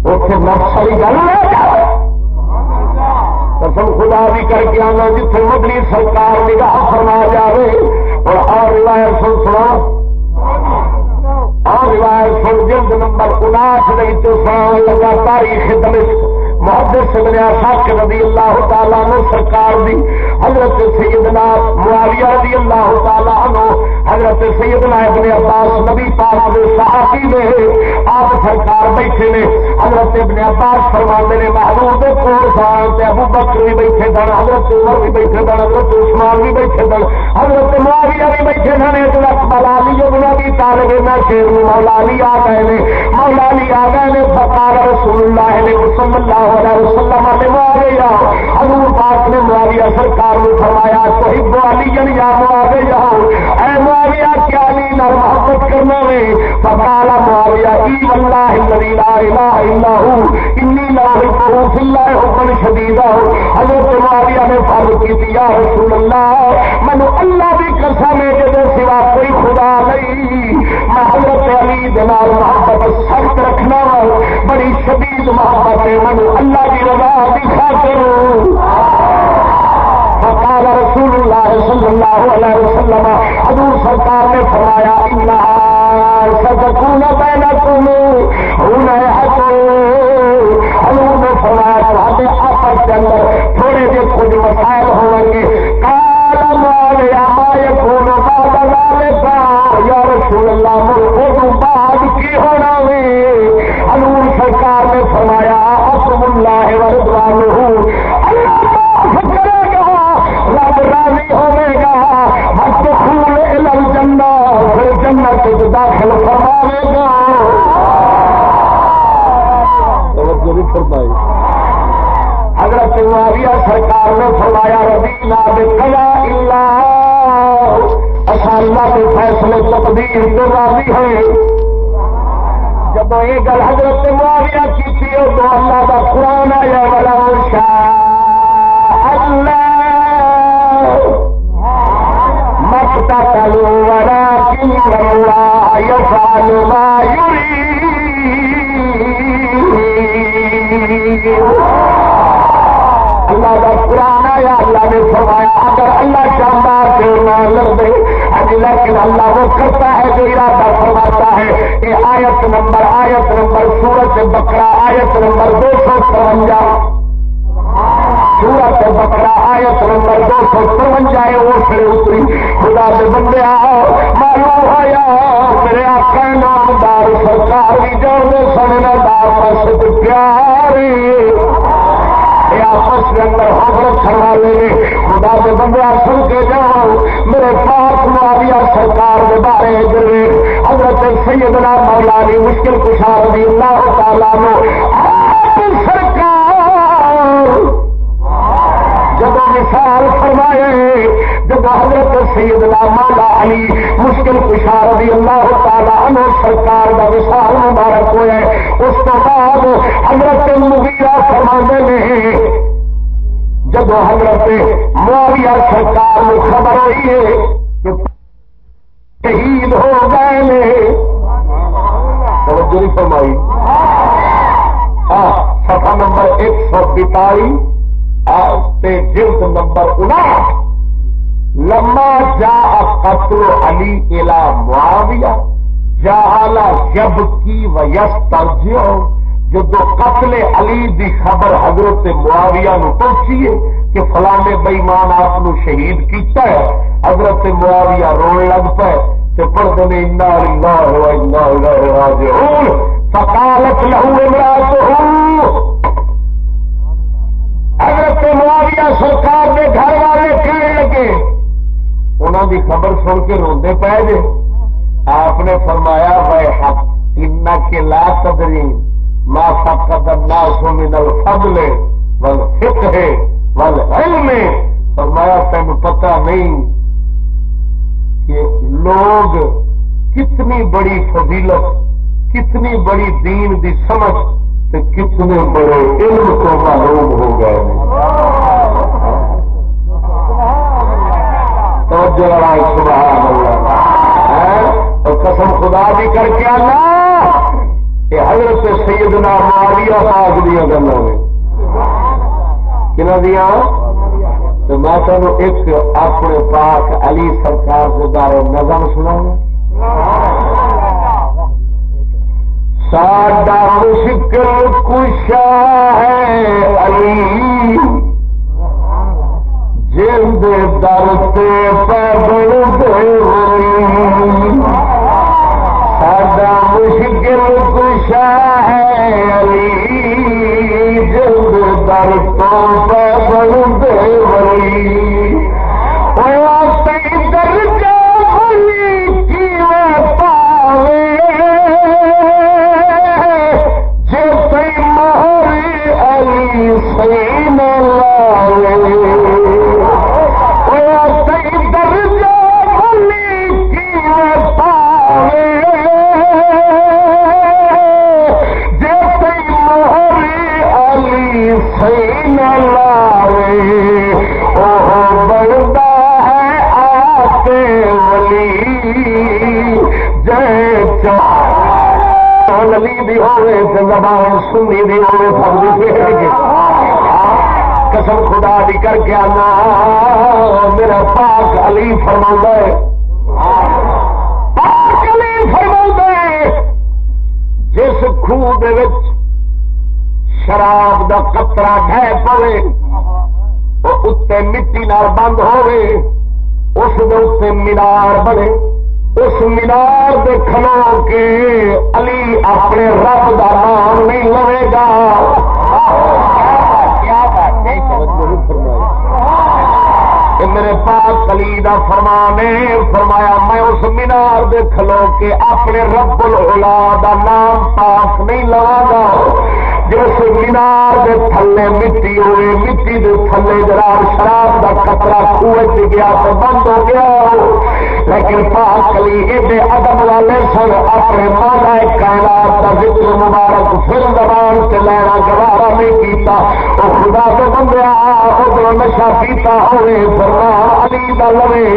اتنے نفس والی گل قسم خدا بھی کر کے آنا جتنے مدنی سرکار نگاہ فرما جائے اور اور روایت سن سنا۔ اور روایت سن جلد نمبر اناٹھ نہیں تو سنا لگا تاریخ دمشق۔ محدث ابن عساق رضی اللہ تعالیٰ عنہ سرکار دی، حضرت سیدنا معاویہ رضی اللہ تعالیٰ عنہ، حضرت سیدنا ابن عباس نبی پاک دے صحابی نے، آپ سرکار بیٹھے نے، حضرت ابن عباس فرماندے نے محبوب دے کول سان تے ابو بکر بھی بیٹھے دن حضرت عمر بھی بیٹھے دن حضرت عثمان بھی بیٹھے دن طالب شیر مولا علی آ گئے نے. مولا علی آ گئے نے، فقال رسول اللہ نے علیہ وسلم علیہ وسلم نے معاویہ. حضور پاک نے معاویہ سرکار نے فرمایا تو ہی علی یعنی یا معاویہ، اے معاویہ، کیا علی نال محبت کرنا وے فقال معاویہ، ای والله الذي لا اله الا هو انی لا احبه فی اللہ حبا شدیدا حضرت معاویہ نے فرض کی یا رسول اللہ من اللہ دی قسم ہے کہ سوا کوئی خدا نہیں. حضرت علی دنال محبت سخت رکھنا بڑی شدید محبت ہے من اللہ کی رضا دکھا کروں فقال رسول اللہ صلی اللہ علیہ وسلم، حضور سرکار نے فرمایا اللہ سکون بینکم ہن حضور نے فرمایا ہمارے آپس کے اندر تھوڑے سے کچھ مسائل ہوں گے کال مالیا مائے کون بعد ذلك یا رسول اللہ، مر بعد کی ہونا وے؟ حضور سرکار نے فرمایا اللہ ورضوان اللہ معاف کرے گا، رب راضی ہوے گا۔ پھر جنت داخل فرماوے گا۔ حضرت معاویہ سرکار نے فرمایا ربی نام کلا اصا اللہ کے فیصلے تقدیر سے راضی ہے۔ جب یہ گل حضرت معاویہ کی تھی تو اللہ کا قرآن آیا بڑا شاہ اللہ۔ مت تلو بڑا کن اللہ یفعل ما اللہ کا قرآن آیا اللہ نے فرمایا، اگر اللہ چاہتا ہے نہ لڑ دے لیکن اللہ وہ کرتا ہے جو ارادہ فرماتا ہے یہ آیت نمبر آیت نمبر سورت بکرا آیت نمبر دو سو ترونجا سورت بکرا آیت نمبر دو سو ترونجا ہے، وہ پھر اتری۔ خدا سے بندے آؤ معلوم ہوا میرے آقا نامدار سرکار بھی جو سننا دار پیاری۔ آپس کے اندر حضرت والے نے خدا کے بندے سن کے جاؤ۔ میرے پاس معاویہ سرکار کے بارے جرے حضرت سیدنا مولا مشکل کشار دی اللہ تعالیٰ سرکار! جب مثال فرمائے، جب حضرت سیدنا مولا علی مشکل کشار رضی اللہ تعالیٰ عنہ سرکار کا مثال مبارک ہوئے، اس کو بعد حضرت مغیرہ فرما نے جب حضرت معاویہ سرکار میں خبر ہوئی ہے کہ شہید ہو گئے نے فرمائی۔ سفا نمبر ایک سو بتائی جلد نمبر اناٹھ لما جا قتل علی الا معاویہ جا جب کی ویس ترجیح جب قتل علی دی خبر حضرت معاویہ نو پہنچیے کہ فلانے بئیمان آپ نو شہید کیتا ہے، حضرت معاویہ رون لگ پے تو پڑھتے انا اللہ انا راجعون فقالت له امراته حضرت معاویہ سرکار کے گھر والے کہنے لگے انہوں خبر سن کے روندے پے جے۔ آپ نے فرمایا بھائی حق ان کے لا قدری ما فقد الناس من الفضل والفقه والعلم. فرمایا تین پتہ نہیں کہ لوگ کتنی بڑی فضیلت، کتنی بڑی دین دی سمجھ کتنے بڑے علم کو معلوم ہو گئے تو سبحان اللہ۔ ہاں، اور قسم خدا بھی کر کے آنا۔ سیدنا معاویہ پاک دیا گلا کنہ دیا تو میں تمہیں ایک اپنے پاک علی سرکار کے بارے نظم سنا ساڈا مشکل کشا ہے علی۔ جلد درتے پیدل دے ساڈا مشکل کشا ہے علی جلد درتوں پیدل دے زبان سنی دی ہوئے قسم خدا دی کر کے آنا، میرا پاک علی فرما پاک علی فرما جس خوہ شراب دا قطرہ ڈہ پوے، وہ اتنے مٹی نال بند ہوئے اس دے مینار بنے۔ اس مینار دے کھلو کے علی اپنے رب کا نام نہیں لوے گا۔ میرے پاس علی دا فرمانے فرمایا، میں اس مینار دے کھلو کے اپنے رب العلا دا نام پاس نہیں لوا گا۔ جس مینار دے تھلے مٹی ہوئے، مٹی دے تھلے جراب شراب دا کترا خوہ گیا تو بند ہو گیا۔ لیکن پاک علی ایڈے ادب والے سن اپنے مانا کائنات کا ذکر مبارک پھر زبان سے لینا گوارا نہیں کیتا وہ خدا تو بندیا ادھر نشا پیتا ہوئے فرمان علی دا لوے،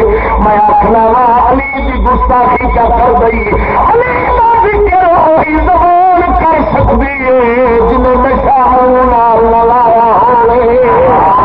میں آخنا وا، علی کی گستاخی کا کر گئی علی کا ذکر وہی زبان کر سکتی ہے جنہیں نشا ہونا لایا ہوئے۔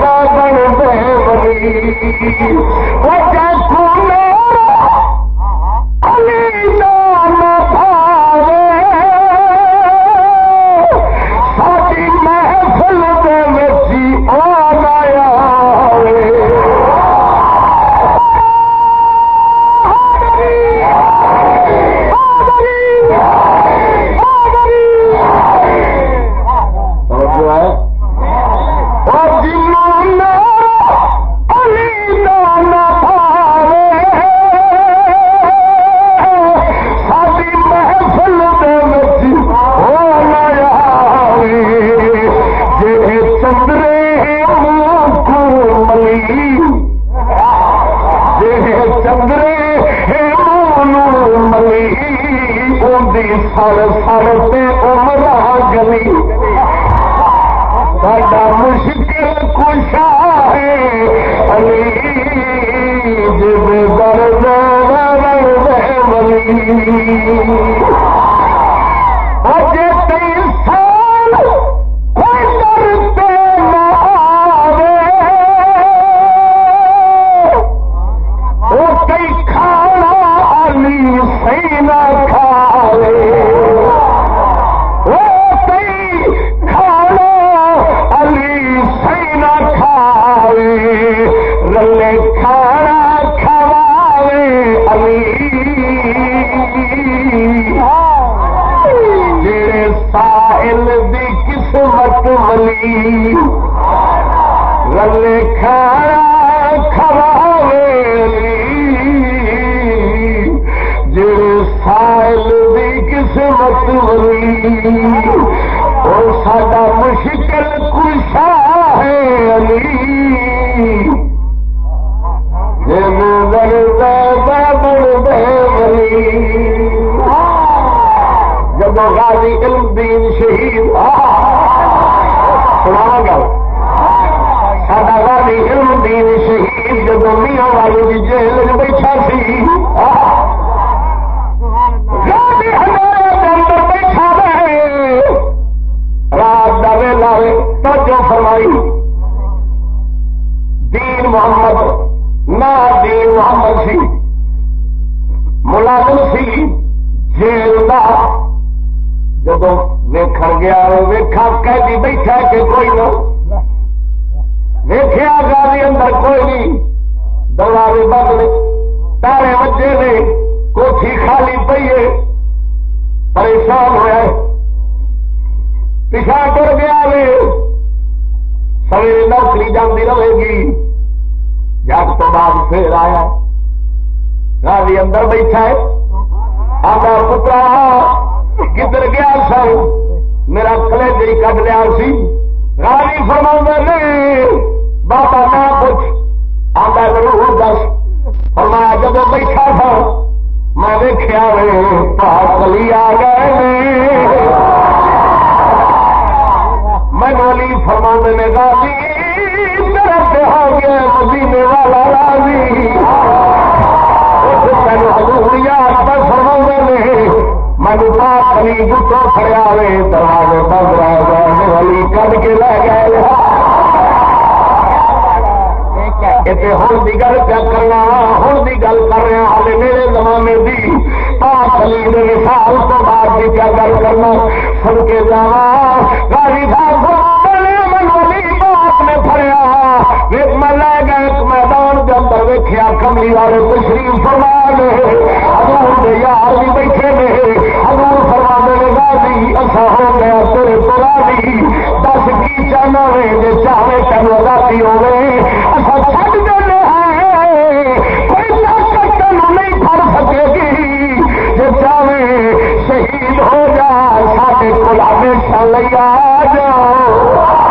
کا بن بہری علی کر گل کیا کرنا ہوں بھی گل کر رہا ہالے میرے زمانے کی پاک علی نے تو بعد بھی کیا گل کرنا سن کے جا گاڑی فریا میں لے گئے میدان کے اندر ویخیا کملی والے تشریف فرما گئے ہزار یار بھی بیٹھے نے ہزار ہوا میرے راضی اصا نہیں پڑ سکے گی۔ جی شہید ہو جا سارے کو ہمیشہ لیا جاؤ۔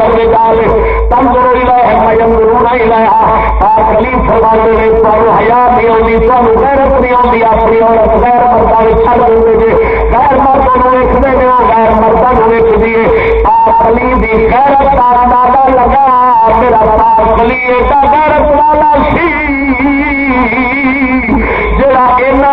کرنے کا ہے تم کرو الہ میم نہیں آتی تمہیں غیرت نہیں آتی اپنی عورت غیر مردہ چھڑ دیں گے غیر مردوں کو ویکتے ہیں وہ غیر کو ویکتی ہے آپ خلی لگا، میرا پاس خلی والا سی۔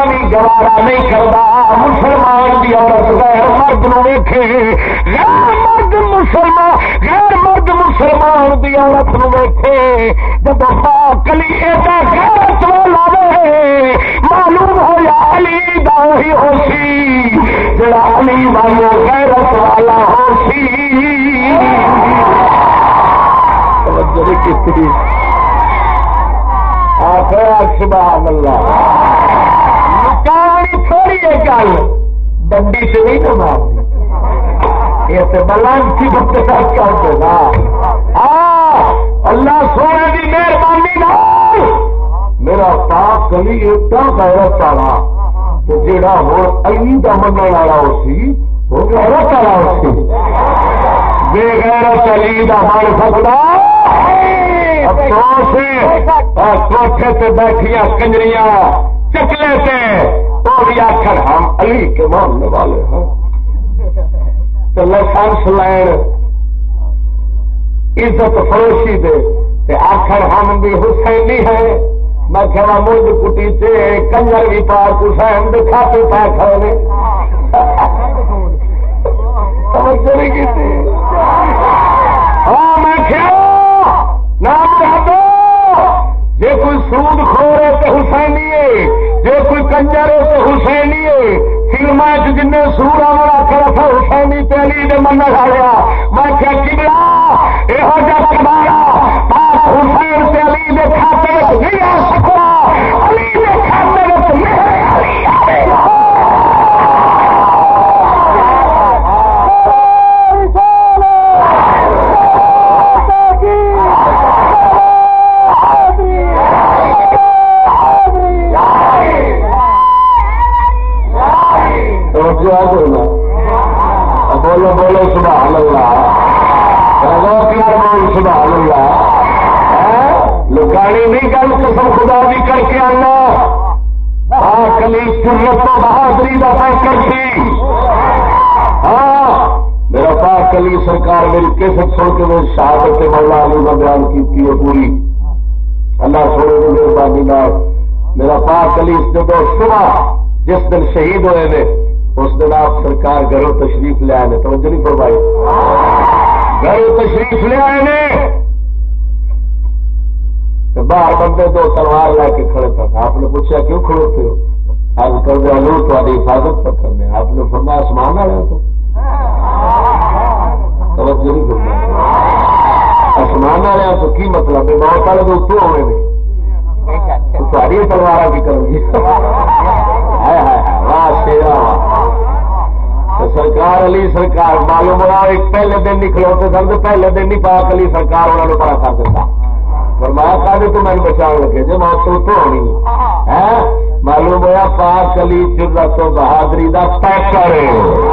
بھی گوارا نہیں کرتا، مسلمان دی عورت غیر مرد نو ویکھے۔ غیر مرد مسلمان، غیر مرد مسلمان دی عورت نو ویکھے جب ماں کلی ایسا غیرت والا وے معلوم یا علی دا ہی ہو سی جڑا علی والو غیرت والا ہو سی سبحان اللہ تھوڑی ہے گل ڈنڈی سے نہیں کما یہ تو بلان کی بت گا اللہ سونے کی مہربانی نہ میرا پاپ کلی ایڈا غیرت والا، تو جیڑا ہوں کا من والا ہو سی، وہ غیرت والا ہو سی۔ بے غیرت علی کا من سکتا کوٹھے سے بیٹھیا کنجریاں، چکلے سے تو بھی آخر ہم علی کے ماننے والے ہیں تو لائسنس لین عزت فروشی دے۔ تے آخر ہم بھی حسینی ہے میں کہنا مجھ کٹی تے کنجر بھی پاک حسین دے کھاتے پاک ہونے توجہ نہیں کی کوئی کنجر ہے تو حسینی ہے؟ فلما جن سور والا طرف حسینی پہلی نے من لگایا میں کیا کلا یہ بارہ حسین سے علی کھاتے نہیں آ سکتا۔ میری کیسٹ سن کے میری شہادت مولا علی کا بیان کی پوری۔ اللہ سونے کی مہربانی نال میرا پاک علی اس دن صبح جس دن شہید ہوئے نے، اس دن آپ سرکار گھروں تشریف لے آئے توجہ نہیں فرمائی۔ گھروں تشریف لے آئے نے۔ باہر بندے دو تلوار لے کے کھڑے تھے۔ آپ نے پوچھا کیوں کھڑوتے ہو؟ آج کر دیا لوگ تاری حفاظت پر کرنے۔ آپ نے فرمایا آسمان آیا تو کی مطلب ہے؟ بہت والے تو اتنے ہوئے نے۔ تاری تلوار کی کروں گی۔ واہ شیرا سرکار علی سرکار، معلوم ہوا ایک پہلے دن نہیں کھلوتے سن تو پہلے دن نہیں پاک علی سرکار انہوں نے بڑا کر دیتا۔ فرمایا کھانے تو میں بچاؤ لگے جی موت تو اتو ہونی۔ ہے معلوم ہوا پاک علی جرت و بہادری کا پیکر ہوں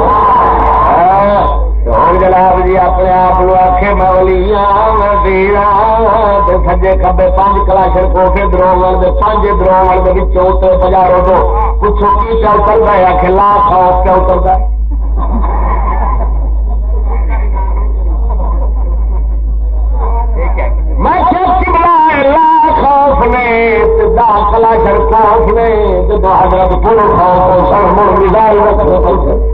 جناب جی اپنے آپ آخے مولی سجے کبے پانچ کلاشر کوٹے دروگ پانچ دروگ بازاروں کو پوچھو کی چل کرتا ہے آخر لاکھ کیا اترتا ہے میں خوف نے داخلہ خوف نے جب حضرت خوف سر مڑ مزاج رکھنے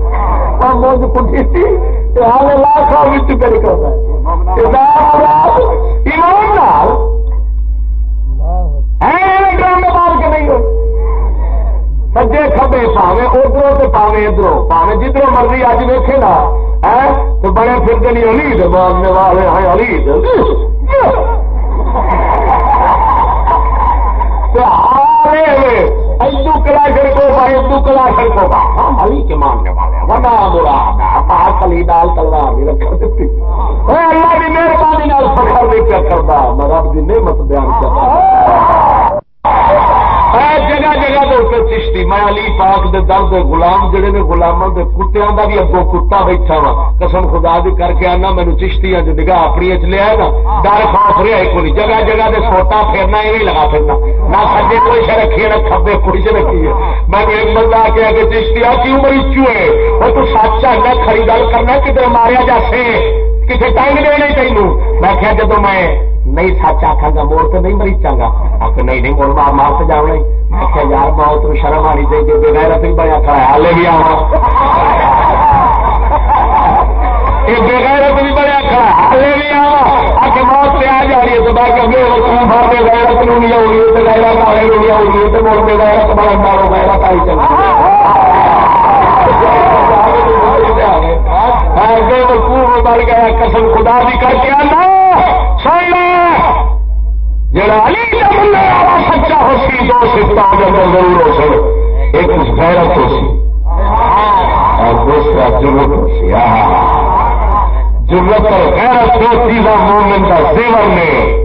میری کرتا ہے۔ ایمان ڈرامے مار کے نہیں ہو سجے کبے پاوے ادھر پاوے ادھر پاوے جدھر مرضی اج ویکے نا تو بڑے پھر دلی علی ماننے والے ہیں علی ادو کلا کو بھائی ادو کلا کر کو۔ علی کے ماننے والے بڑا مراد علی نال تلوار بھی رکھ دیتی۔ اللہ کی مہربانی فخر نہیں کیا کرتا۔ میں رب کی نعمت بیان کرتا چشتی، میں علی پاک دے درد گلام جڑے نے گلاموں کے کتوں کا بھی اگوں کتا بیٹھا وا۔ قسم خدا دی کر کے آنا مینو چشتی جو نگاہ اپنی چ لیا نا ڈر خوف رہا ایک نہیں جگہ جگہ دے سوٹا پھرنا یہ نہیں لگا پھرنا نہ سجے کوئی شہ رکھی ہے، نہ کبے کوئی شہ رکھی ہے۔ میں ایک بندہ آ کے آگے چشتی آ کیوں مری چو ہے؟ وہ تو سچ ہے، کھڑی گل کرنا کتنے ماریا جاسے؟ کتنے ٹائم دینا تینوں؟ میں کیا جب میں نہیں سچ آخا گا موڑ تو نہیں مریچا گا آخ نہیں نہیں موڑ مار مار سے جاؤ میں آخیا یار موت شرم آنی چاہیے بغیر بھی بڑا کھڑا ہے ہالے بھی آنا یہ بغیر بھی بڑا کھڑا ہالے بھی آنا آ کے موت پہ آ جا رہی ہے تو کہ تم بھر بے غیرت نہیں تو غیرت آ تو بے غیرت بڑا مارو غیرت آئی چل بڑھ گیا قسم خدا بھی کر کے آنا جڑا علی کا بندہ والا سچا ہو سی دو سکتا ضرور ہو سکے۔ ایک غیرت ہو سی۔ اور دوسرا ضرورت ہو سی۔ ضرورت اور غیرت دو چیزاں مومن کا زیور نے۔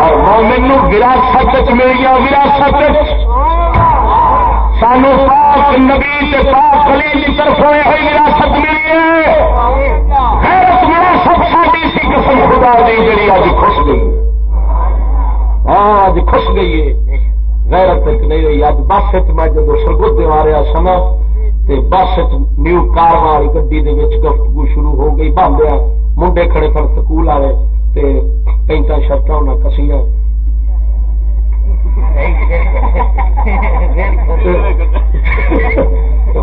اور مومن نو وراثت ملی وراثت سانو پاک نبی سے پاک کلی کی طرف ہوئے ہوئی وراثت ملی ہے۔ غیرت، وراثت ساری سی قسم خدا دی جڑی آج خوش گئی ہاں، آج خوش گئی ہے۔ غیرت تک نہیں ہوئی۔ اج بس میں جب سرگت دے رہا سما بس نیو کار والی گڈی گفتگو شروع ہو گئی۔ باندھیا منڈے کھڑے سن سکول والے پینٹا شرٹ ہونا کسیاں۔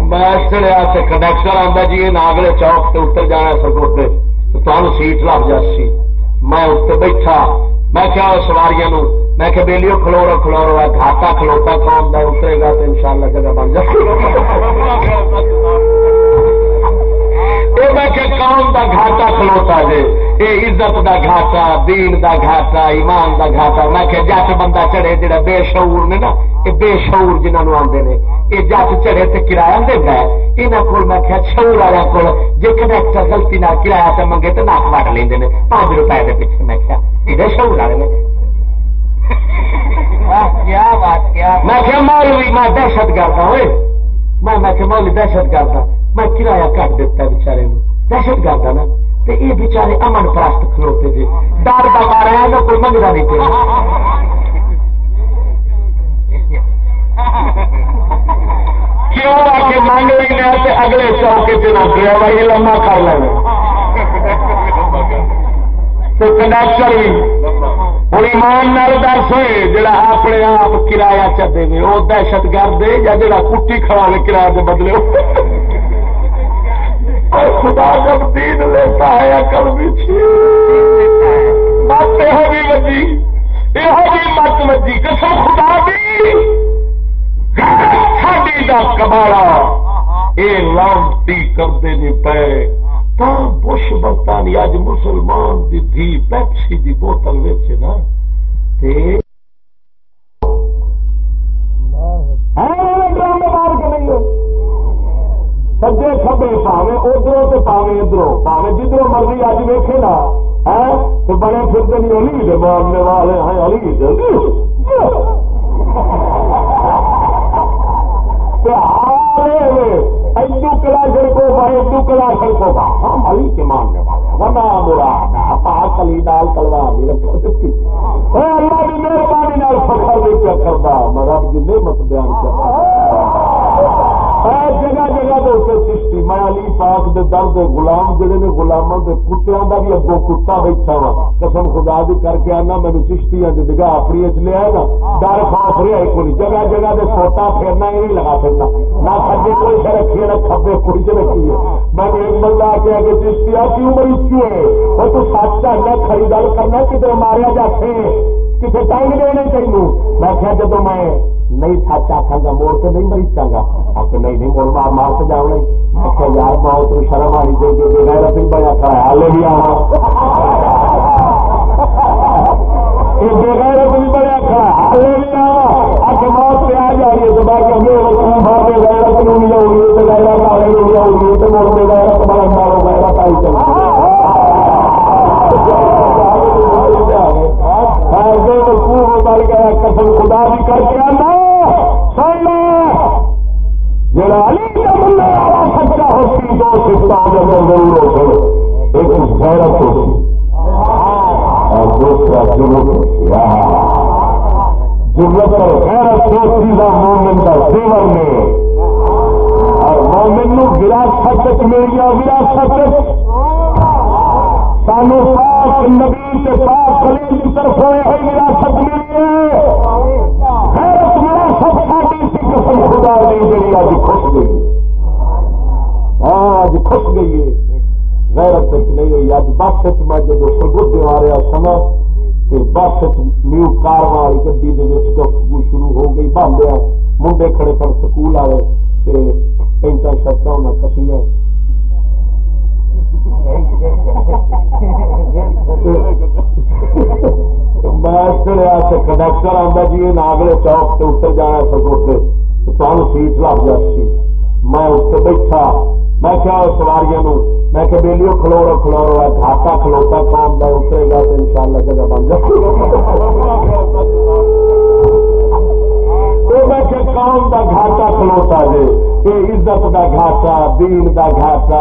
میں کنڈکٹر آتا جی ناگلے چوک سے اتر جانا سرگت تو سیٹ لگ جاسی میں اتنے بیٹھا۔ میں کیا سواریاں میں کہ بیلیو کھلورو کھلورو ہے، گھاٹا کھلوتا کام اترے گا تو ان شاء اللہ جگہ بن جائے۔ میں کہ قوم دا گھاٹا کھلوتا جے اے عزت دا گھاٹا دین دا گھاٹا ایمان دا گھاٹا۔ میں کہ جٹ بندہ چڑھے جڑا بے شعور نے نا یہ بے شعور جنہوں آتے ہیں یہ جٹ چڑھے تو کرایہ دینا ہے کو میں کیا شعور والے کو جی کنیکٹر گلتی نہ کرایہ سے منگے تو ناک وٹ لیں پانچ روپئے کے پیچھے میں کیا یہ شعور والے نے۔ میں کیا مولوی میں دہشت گرد ہوئے میں مولوی دہشت گرد میں کرایہ کٹ دیتا بچارے دہشت گرد نا؟ یہ بچارے امن پرست کھلوتے تھے۔ ڈر کا مارا ہے کوئی منگتا نہیں پیا کیوں؟ آ کے مانگ لینا اگلے چوکے سے نہ گیا بھائی لما کر لینا تو کنڈکٹر بھی ہوں ایمان نال دس ہوئے، جڑا اپنے آپ کرایہ چلے گے وہ دہشت گرد یا جڑا کٹی کھڑا لے کرایہ کے بدلے۔ اور خدا جب دین لیتا ہے اکل بھی مت یہ بھی وجی یہ بھی مت وجی قسم خدا بھی ساڈی کا کباڑا یہ لانتی کرتے نہیں پے۔ بش برطانیہ اج مسلمان دی دھی پیپسی دی بوتل ویچ نا۔ سجے کبے پاوے ادھر تو پاوے ادھر پاوے جدھر مرضی اج ویکے نا ہے تو بڑے پھر نہیں علی دے مارنے والے ہیں علی دے ادو کلا سڑکوں کا ادو کلا سڑکوں کا ہم علی کے ماننے والے ونا مراد آپ کلی دال کلوار بھی اللہ کی مہربانی فخر نہیں کیا کرتا میں رب کی نعمت بیان کرتا ہے جگہ جگہ دے چشتی میں علی پاک دے درد گلام جڑے نے گلاموں کے کتوں کا بھی اگوں کتا بیٹھا وا۔ قسم خدا دی کر کے آنا مینو چشتی جو نگاہ اپنی چ لیا نا ڈر خوف رہا ایک نہیں جگہ جگہ دے سوٹا پھرنا ہی نہیں لگا پھرنا نہ سبے کوئی سے رکھی نہ کبے کوئی چ رکھی ہے۔ میں نے ایک بندہ آ کے آگے چشتی آ کیوں بڑی کیوں ہے؟ وہ تو سچ ہے خریدار کرنا، کدھر ماریا جاتے کسی ٹائم دینے چاہیے میں کیا جب میں نہیں سچ آخا گا موڑ تو نہیں مریچا گا آخر نہیں نہیں موڑ مار مار سے جاؤ نہیں آخر یار ماؤ تو شرم آئی دے دے بھی بڑا کھڑا ہے ہلے بھی آنا بغیر بھی بڑا کھڑا بھی آنا موت پہ آ جا رہی ہے تو باقی نہیں آؤ گی تو نہیں آؤ گی تو موڑ بڑا مارو چلو خدا بھی کر کے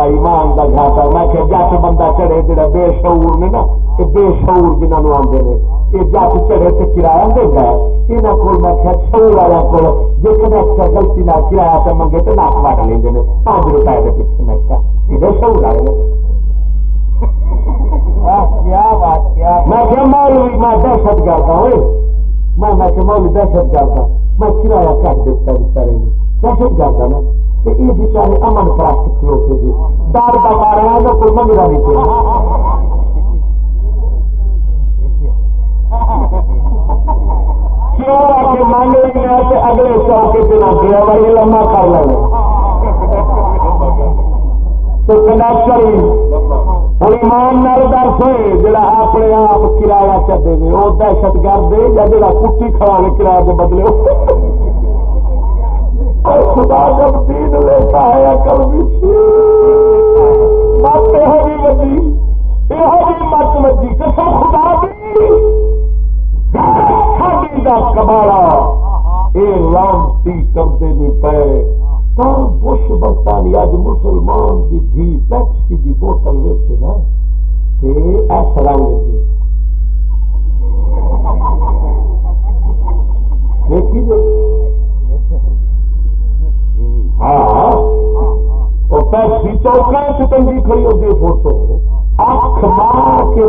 ایمان کا گھاٹا میں کہ جٹ بندہ چڑھے جڑا بے شعور نے نا یہ بے شعور جنہوں آتے ہیں یہ جٹ چڑھے تو کرایہ دینا یہاں کو میں کیا شعور والا کو جی کنیکٹر گلتی نہ کرایہ سے منگے تو ناک وٹ لیں پانچ روپئے کے پیچھے میں کیا یہ شعور والے میں مولوی میں دہشت گرد ہوں میں مولوی دہشت گرد ہوں میں کرایہ کٹ دیتا بچارے دہشت گرد نا۔ کہ یہ بچارے امن جی ڈر کا مارا ہے کوئی منگا نہیں پہ کیوں آ کے مانگ لینا اگلے چوکے سے نہ دیا بھائی لما کر لینا تو کنڈکٹر ہوں ایمان نال درس ہوئے جڑا اپنے آپ کرایہ چلے گے وہ دہشت گرد یا جڑا کٹی کھڑا لے کرایہ کے بدلے۔ چوکا چکن بھی کھڑی ہوتی ہے فوٹو۔ اکھ مار کے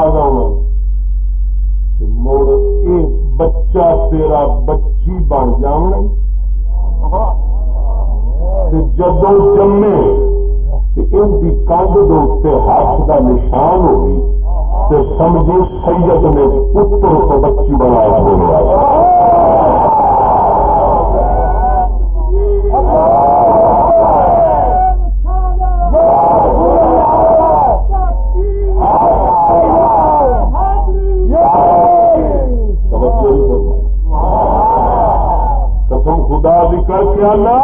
آ مڑ یہ بچہ تیرا بچی بن جانا جدو جمے ان کی کند دے ہاتھ کا نشان ہوگی تو سمجھو سید نے پتر تو بچی بنا ہوا جانا۔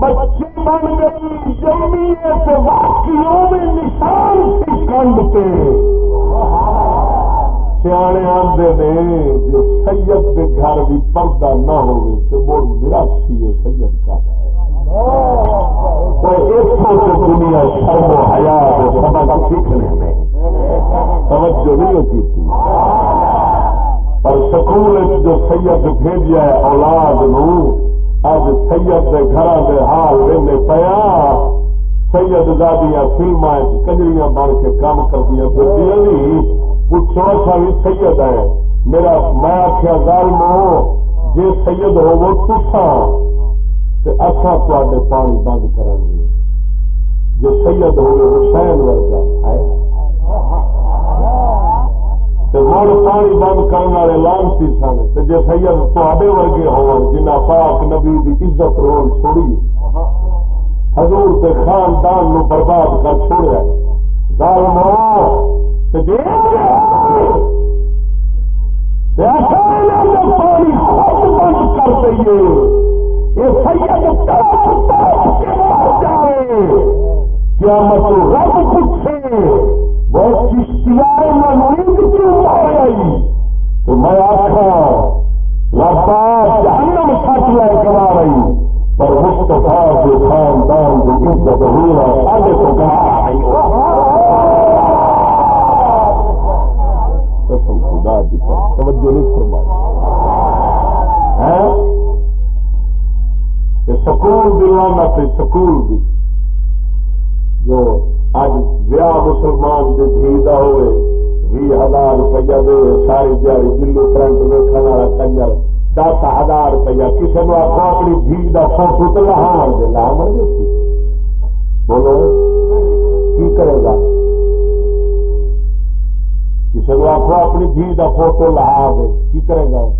بچے بن گئی یمی سے واقعوں میں نشان کی کنڈ پہ۔ سیانے آدھے جو سید کے گھر بھی پردہ نہ ہوئے، تو وہ ہے، سید کا ہے۔ دنیا شرم و سبق سیکھنے سید بھیجیا اولاد نو اج سید دے گھر دے حال ویلے پیا، سید دادیا فلما کنجریاں بن کے کام کردیا پھر نہیں پوچھو سا بھی سید ہے۔ میرا، میں آخیا ظالم جی سید ہوو تسا تے اصا تے پانی بند کریں گے جو سید ہوئے حسین ورگا۔ مڑ پانی بند کرنے والے لانسی سن جی سید تے ورگے ہو جنہ پاک نبی دی عزت رول چھوڑی حضور کے خاندان نو برباد کر چھوڑا پانی بند کر دئیے۔ یہ سید کیا مطلب رب پوچھے۔ بہت چشتیاں دھی لہا دے کی کرے گا۔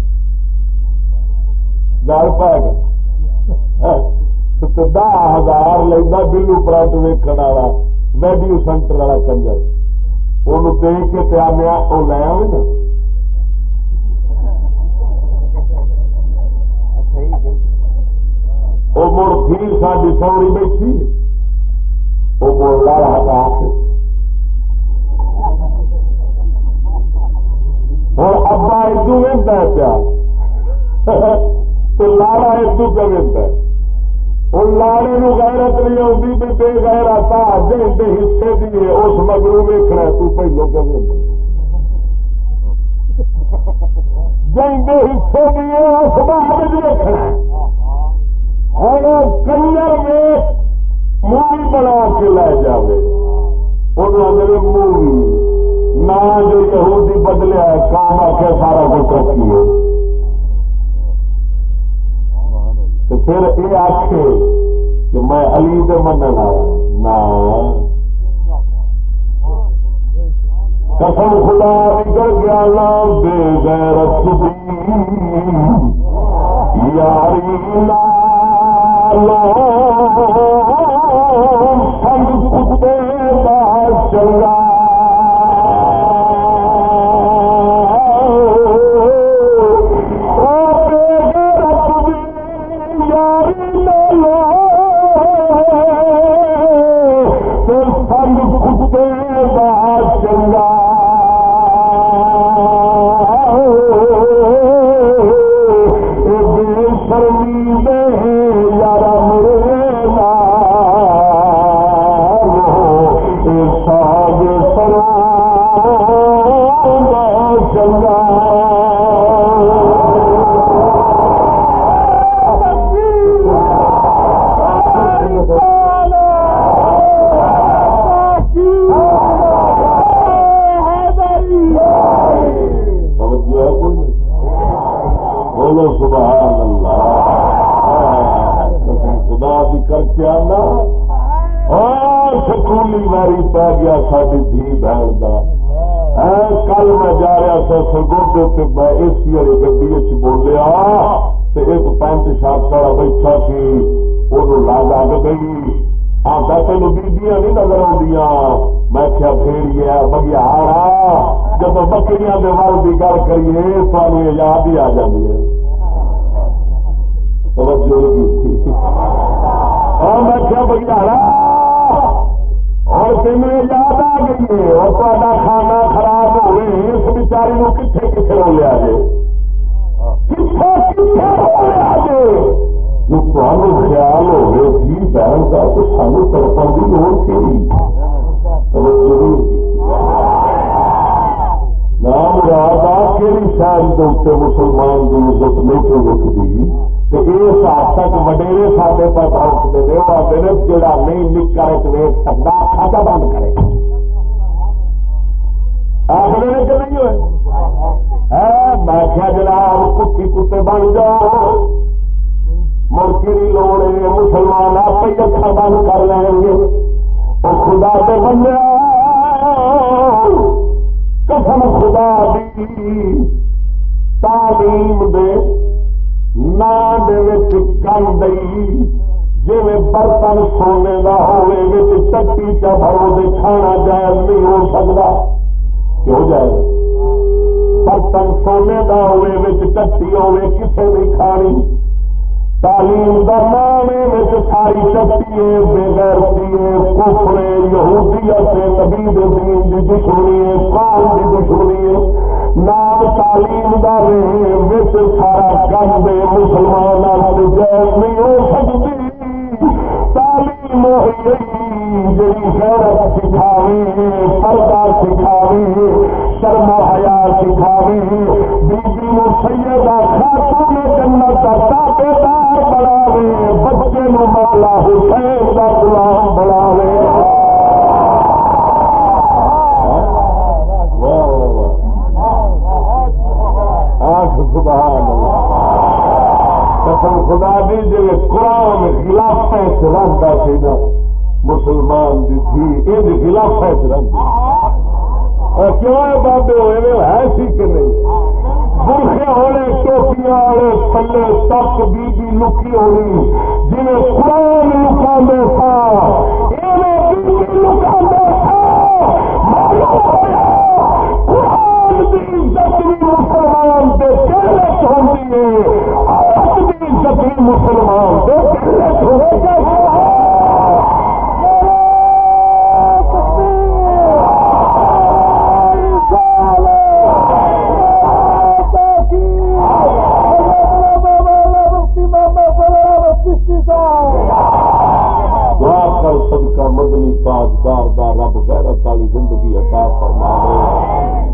صدقہ مدنی تاجدار دا رب غیرت والی زندگی عطا فرما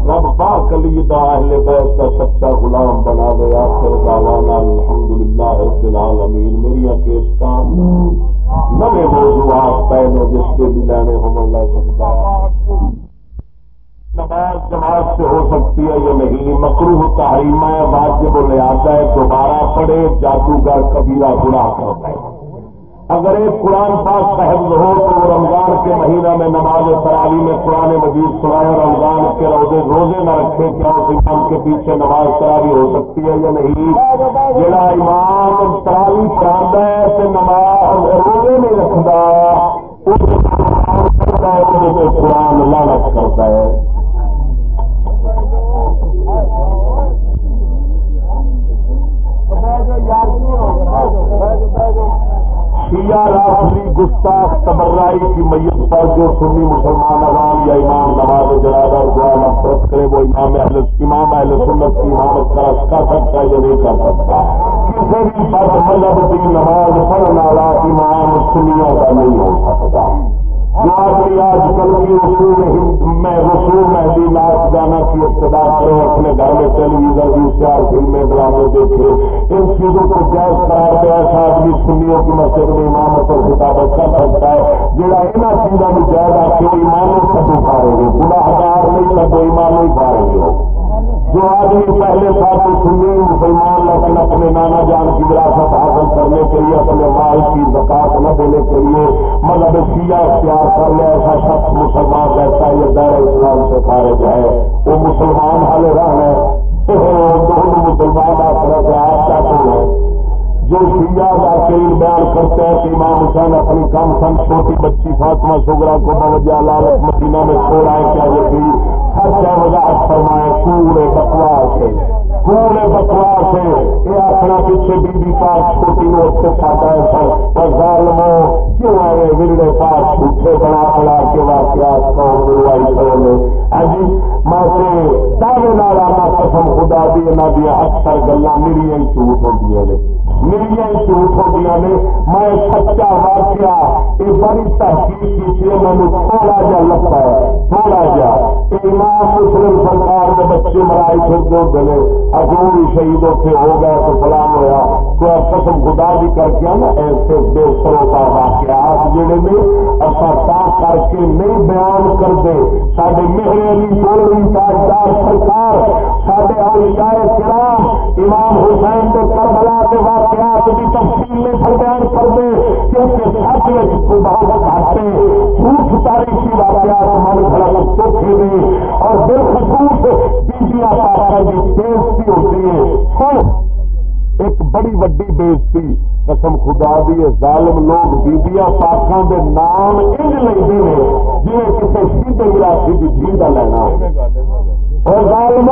رب پاک علی دا اہل بیت دا سچا غلام بنا دے آخر دعوانا الحمدللہ رب العالمین۔ میری کیسٹان نئے موضوعات پہلے جس کے بھی لینے ہم اللہ سکتا نماز جماعت سے ہو سکتی ہے یا نہیں؟ مکروح تحریمہ واجب و لہٰذا دوبارہ پڑے جادوگر کبیرہ گناہ کرتا ہے اگر ایک قرآن پاک صاحب ہو تو رمضان کے مہینہ میں نماز تراوی میں قرآن مجید سنائے رمضان کے روزے روزے نہ رکھے کیا اس امام کے پیچھے نماز تراوی ہو سکتی ہے یا نہیں؟ جڑا امام تراوی چاہتا ہے تو نماز روزے نہیں رکھتا قرآن لالچ کرتا ہے۔ شیعہ رافلی گستاخ تبرائی کی میت پر جو سنی مسلمان عوام یا امام نواز جنازہ دعا نفرت کرے، وہ امام اہل امام اہل سنت کی امامت کا کر سکتا ہے یا نہیں کر سکتا۔ کسی بھی بد مذہب کی نماز پڑھنے والا امام سنیوں کا نہیں ہو سکتا۔ آج کل کی رسول میں رسول مہدی ناچ گانا کی ابتدا کرے اپنے گھر میں ٹیلی ویژن کی فلمیں ڈرامے دیکھے۔ ان چیزوں کو جائز قرار دے ایسا آدمی سنیوں کی مسجد میں امامت اور خطابت کر سکتا ہے جہاں یہاں چیزوں میں جائز آ کے ایمانوں سب پارے گے گناہ گار نہیں سب ایمان نہیں پارے گے جو آدمی پہلے ساتھ سنی مسلمان لیکن اپنے نانا جان کی وراثت حاصل کرنے کے لیے، اپنے مال کی زکات نہ دینے کے لیے مطلب مذہب سیاح اختیار کر لے، ایسا شخص مسلمان رہتا ہے، یہ دیر اسلام سے خارج ہے۔ وہ مسلمان حل رہے دونوں مسلمان آخر سے آپ چاہتے ہیں جو شیعہ داخل بیان کرتے ہیں کہ امام حسین اپنی کم سن چھوٹی بچی فاطمہ سگرا کو بوجہ لالت مدینہ میں چھوڑا ہے کیا یہ بھی سچ ہے وضاحت فرمائے پورے بکواس ہے پورے بکواس ہے یہ اپنا پیچھے بی بی پاس چھوٹی نو سے کھاتا ہے۔ سر اور ظالمو کیوں آئے ورڑے پاس جھوٹے بنا بنا کے واقعات کو گروائی کرو جی میں سے دعوے نالا قسم خدا دی نہ دیا اکثر گلا میری جھوٹ ہوتی ہیں میری جھوٹ ہوتی نے میں سچا واقعہ یہ بڑی تحقیق کی مجھے تھوڑا جا لگتا ہے تھوڑا جا امام مسلم سرکار کے بچے مرائی پھرتے ہوتے ہیں اجو بھی شہید اتنے ہو گئے تو فلان ہوا کوئی قسم خدا بھی کر کے نا ایسے بے سروتا واقعات جڑے نے اصا تا کر کے نہیں بیان کرتے سارے مہر علی گولوی تاجدار سرکار سارے اولیاء کرام، امام حسین کے کربلا کے واقعات کی تفصیل میں پھر بیان کرتے کیونکہ سچ میں بہت گھاٹے جھوٹ تاریخی واقعات ہمارے خلاف چوکھے نے، اور بالخصوص بیبیاں پاپا کی بےزتی ہوتی ہے ایک خدا دی ظالم لوگ بیبیاں پاکوں کے نام انج لگتے ہیں جی کسی سیدھے علاقے کی جی کا لینا اور ظالم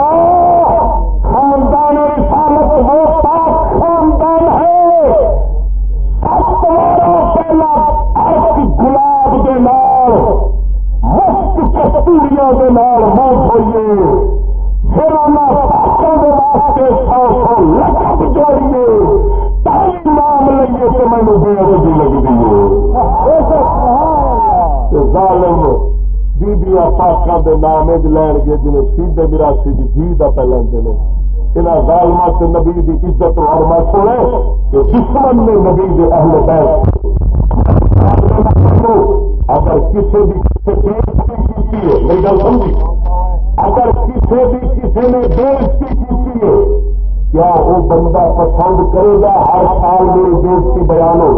پسند کرے گا، ہر سال میری بےزتی بیان ہو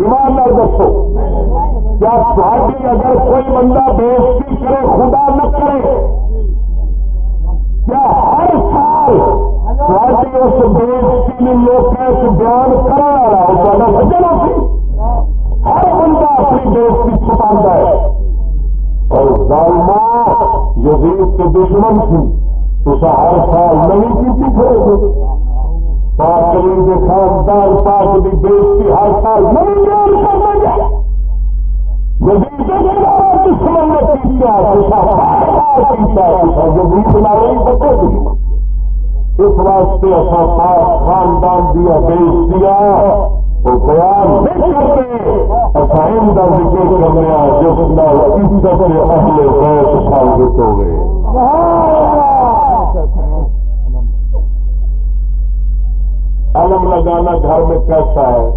ایماندار دسو کیا تھوڑی اگر کوئی بندہ بےزتی کرے، خدا نہ کرے، کیا ہر سال تھوڑی اس بےزتی میں لوگ بیان کرا رہا ہے؟ سجنا سی ہر بندہ اپنی بےزتی چھپا ہے۔ اور ظالمہ یزید کے دشمن تھی، اسے ہر سال نہیں کی کھڑے تھے کے خاندان پاک کی بےزتی ہر سال نہیں بیان کرنا گیا دشمن نے پیتا پیتا اس واسطے اصا پاک خاندان دیا بےزتیاں وہ بیان نہیں کرتے۔ اسائن کا ذکر کرنے جس کا عزت اہل بیت ثابت ہو گئے۔ علم لگانا گھر میں کیسا ہے؟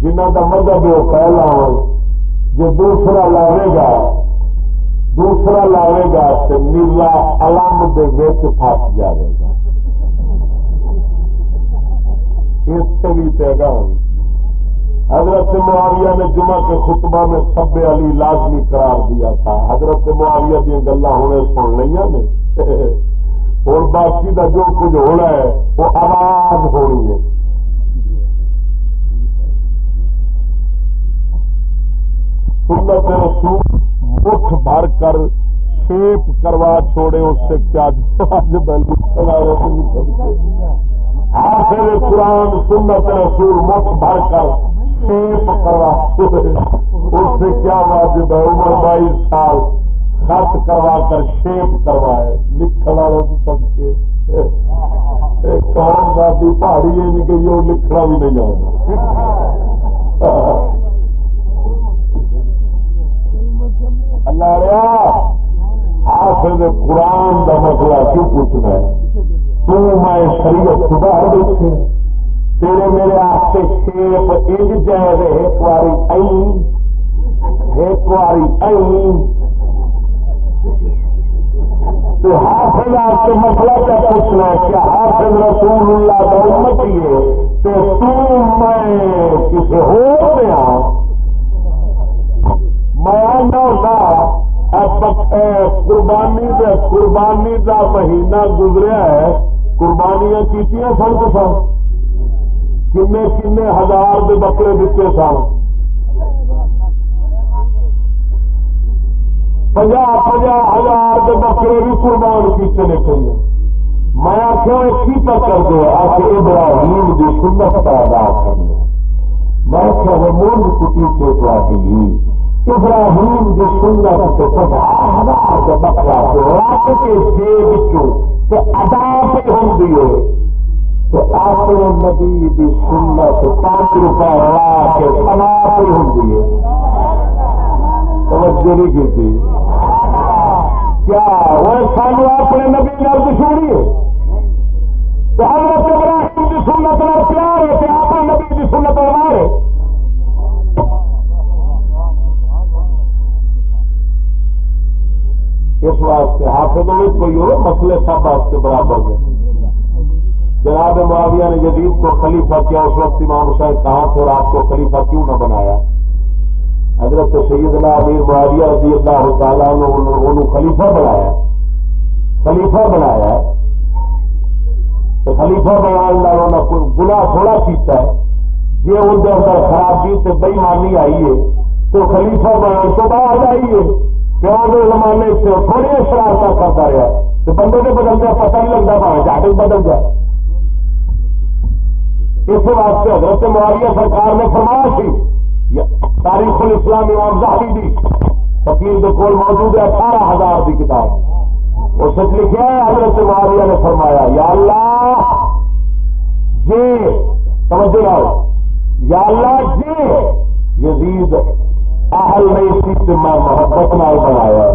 جنہ کا مذہب وہ پہلا ہو جو دوسرا لاوے گا، دوسرا لاوے گا تو نیلا علم دے پھس جائے گا۔ اس سے بھی پیدا ہوگی حضرت معاویہ نے جمعہ کے خطبہ میں سب علی لازمی قرار دیا تھا۔ حضرت معاویہ دیا گلا ہونے سن لیا نے؟ اور باقی کا جو کچھ ہونا ہے، وہ آواز ہونی ہے۔ سنت رسول مٹھ بھر کر شیپ کروا چھوڑے، اس سے کیا آخر قرآن سنت رسول مت بھر کر شیپ کروا چھوڑے۔ اس سے کیا واجب ہے؟ عمر بائیس سال خط کروا کر شیپ کروائے لکھنے والے سب کے کون ساتھی پہاڑی ہے نہیں کہ وہ لکھنا بھی نہیں آتا۔ اللہ آخر قرآن کا مسئلہ کیوں پوچھنا ہے؟ تو میں شریعت خدا دیکھے تیرے میرے آپ شیپ انج جائے ایک باری ایک باری تو حافظ آپ سے مسئلہ کیا پوچھنا ہے کیا حافظ رسول اللہ کا امتی ہے تو تم میں کسی ہو گیا میں قربانی قربانی کا مہینہ گزریا ہے، قربانیاں کی سن تو سن؟ کنے کنے ہزار کے بکرے دیتے سن؟ پناہ پناہ ہزار کے بکرے بھی قربان کیتے نے چاہیے میں آخیا کی پر کر دو آ ابراہیم کی سنت کا ادا کرنے میں آخیا، وہ مونگ کٹی سے تو آئی ابراہیم کی سنت سے پناہ ہزار کے بکرا کو رات کے جیب تو ادا پہ ہوں دیے تو اپنے نبی کی سنت پانچ روپئے لا کے سنا پہ ہوں دیے توجہ نہیں کی تھی کیا وہ سانو اپنے نبی نال دشمنی ہے؟ حضرت ابراہیم کی سنت نال پیار ہے اپنے نبی کی سنت ہے؟ اس واسطے حافظ میں کوئی ہو مسئلے سب واسطے برابر میں جناب معاویہ نے جدید کو خلیفہ کیا، اس وقت امام حسین کہاں اور آپ کو خلیفہ کیوں نہ بنایا؟ حضرت سیدنا امیر معاویہ رضی اللہ تعالیٰ نے انہوں خلیفہ بنایا خلیفہ بنایا تو خلیفہ بنا گنا تھوڑا کیتا ہے۔ جی اندر اندر خرابی سے بےمانی آئی ہے۔ تو خلیفہ بنا تو بعد آئی ہے۔ پیار زمانے سے تھوڑی شرارت کرتا رہا تو بندے نے بدل جائے پتہ نہیں لگتا بھائی جاٹے بدل جائے اس واسطے حضرت معاویہ سرکار نے فرمایا سی تاریخ الاسلام امام زہری دی۔ وکیل کے کول موجود ہے اٹھارہ ہزار کی کتاب۔ وہ سچ لکھا ہے، حضرت معاویہ نے فرمایا، یا اللہ جی سمجھ رہا یا اللہ جی یزید، اہل نے اسی سے میں محبت نال بنایا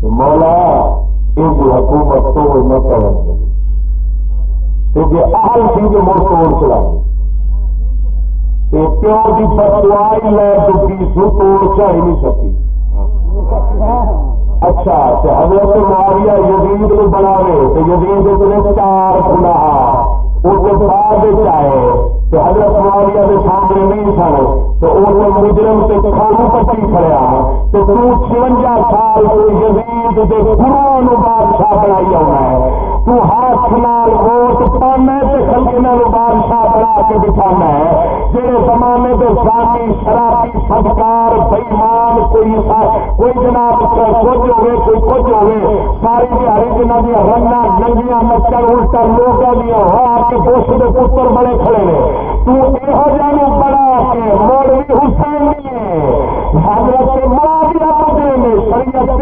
تو مولا، ان کی حکومت تو نہ کریں جی اہل سی تو مڑ توڑ چلا۔ تو پیو کی بدوائی لے چکی سو توڑ چاہ نہیں سکی؟ اچھا تو حضرت معاویہ یزید کو بنا تو یزید نے چار گنا اس بعد آئے، تو حضرت معاویہ کے سامنے نہیں سن، تو اس مجرم سے کھانو پٹی کھڑیا تو تو چونجا سال تو یزید کے گرو بادشاہ بنائی آنا ہے۔ تو ہاتھ نال ووٹ پانا خلکے بادشاہ بنا کے بٹھانا ہے۔ جہے زمانے کے سانی شرابی سدکار بئیمان کوئی کوئی جناب کچھ ہوے کوئی کچھ ہوے ساری دیہی جنہ دیا رنگا ننگیاں نچر الٹر لوگوں دیا ہو کے پوش کے پتر بڑے کھڑے نے۔ تو یہو جانو بڑا کے مولوی حسین نہیں حضرت ماں بھی آپ شریعت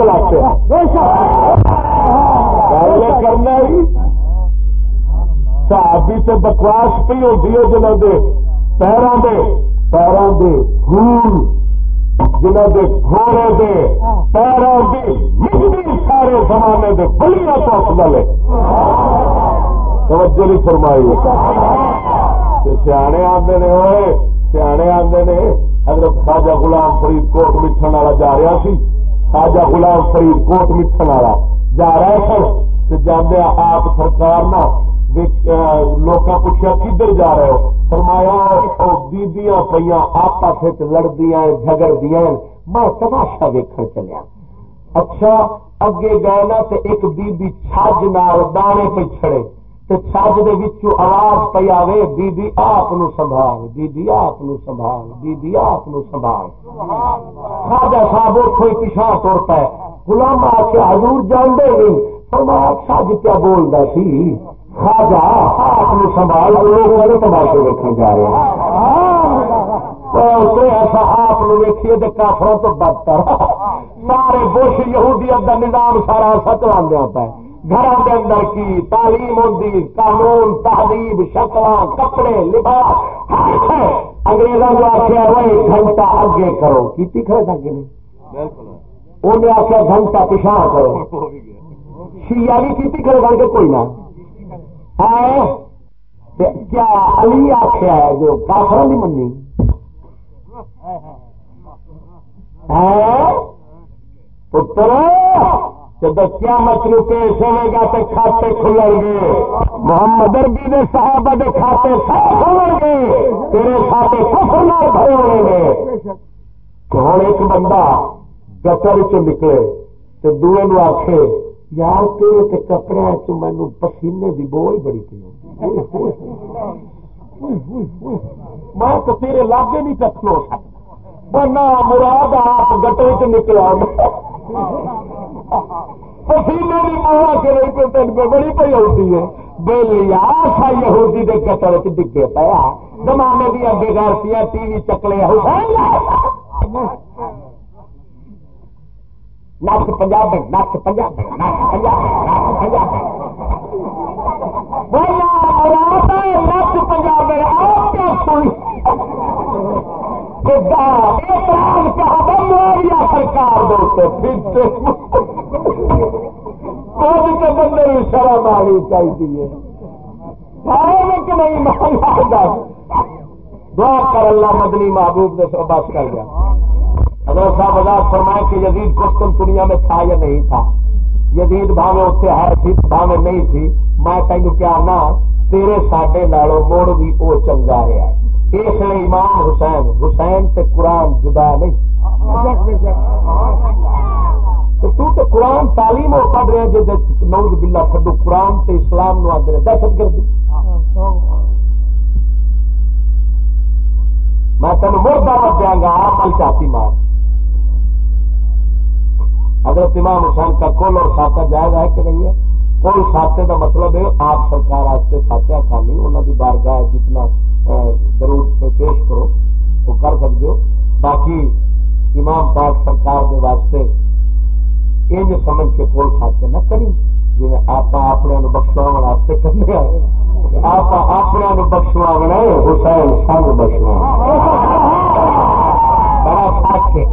چلاتے ہیں کرنا ہی صحابی سے بکواس پی ہوتی ہے جنہوں دے پیروں دے پیروں دے پھول، جنہوں دے گھوڑے دے پیروں کی مٹی سارے زمانے دے بڑی تو افضل ہے توجہ نہیں فرمائی۔ سیانے آتے نے ہوئے سیانے آتے نے، حضرت خواجہ غلام فرید کوٹ مٹھن والا جا رہا سی۔ خواجہ غلام فرید کوٹ مٹھن والا۔ جا رہے سن جانے آپ سرکار نا لوگ پوچھا کدھر جا رہے ہو؟ فرمایا بیبیاں پہ آپس لڑدیا جگڑدیا میں تماشا ویکن چلیا۔ اچھا اگے گئے نا تو ایک بی بی چھج نال دانے پہ چھڑے۔ چھج دے آواز پی آئے بی بی آپ سنبھال بی بی آپ سنبھال بی بی آپ سنبھال خاجا صاحب کوئی پیچھا توڑتا ہے غلام آ کے حضور جان دے نہیں فرمایا چھج کیا بولتا سی خاجا آپ سنبھال لوگ تماشے دیکھنے جا رہے ہیں ایسا آپ ویکھیے تو کافروں تو بدتر سارے بش یہودیت کا نظام سارا سچ آدھا پہ گھر کے اندر کی تعلیم ہوتی قانون تہذیب شکل کپڑے لباس انگریزوں کو آخیا وہ گھنٹہ اگے کرو۔ کی کھڑے تھا کہ نہیں؟ انہیں آخیا گھنٹہ پچھا کرو۔ شیا بھی کی کھڑے کر کے کوئی نہ۔ کیا علی آخیا ہے جو کافر نہیں منی؟ پتر! جب کیا مطلب پیش ہوئے گا تو کھاتے کھلن گے۔ محمد اربی نے صاحب کے کھاتے سب کھلن گے۔ تیرے کھاتے کفر نہ بھرے ہوئے گے۔ ہوں ایک بندہ گٹر چ نکلے تو دوے نو آخے یار تیرے کپڑے چ مینو پسینے کی بو ہی بڑی پی میں تو تیرے لاگے نہیں کھلو سکتا۔ بنا مراد آپ گٹے چ نکلا پسینے کی ماں کے نہیں پہ تین پہ بڑی پی ہوتی ہے۔ بے بولیا سا یہودی دے گٹر چ ڈگے پیا زمانے دیا بےغیرتیاں ٹی وی چکلے نچ پنجاب نچ پنجاب نچ پنجاب نچ پنجاب نچ پنجاب آپ کیا سنی سرکار دوستوں کے بندے شرم آنی چاہیے کہ نہیں دعا کر اللہ مدنی محبوب نے بس کر گیا اگر صاحب آزاد فرمائے کہ یزید کشتن دنیا میں تھا یا نہیں تھا۔ یزید بھاوے اتنے ہے تھی بھاوے نہیں تھی۔ میں تینوں کیا نہ تیرے ساڈے نالوں مڑ بھی وہ چنگا رہا ہے۔ اس لیے امام حسین حسین تے قرآن جدا نہیں۔ تو تے قرآن تعلیم اور پڑھ رہے جی نوز بلا کھڈو قرآن تے اسلام نو آدھے دہشت گردی۔ میں تین مڑ دعوت دیا گا، آپ مل چاہتی مار۔ حضرت امام حسین کا کل اور ساتھ جائز ہے کہ نہیں ہے؟ کوئی ساتھے کا مطلب ہے آپ سرکار واسطے فاتحہ خانی انہوں کی بارگاہ جتنا ضرور پیش کرو، وہ کر سکتے ہو۔ باقی امام پاک سرکار کے واسطے یہ سمجھ کے کول ساتھ نہ کری جی آپ اپنے بخشوا واسطے کرنے آئے آپ اپنے بخشوا بنائے، حسین سنگ بخشوا بڑا ساک کے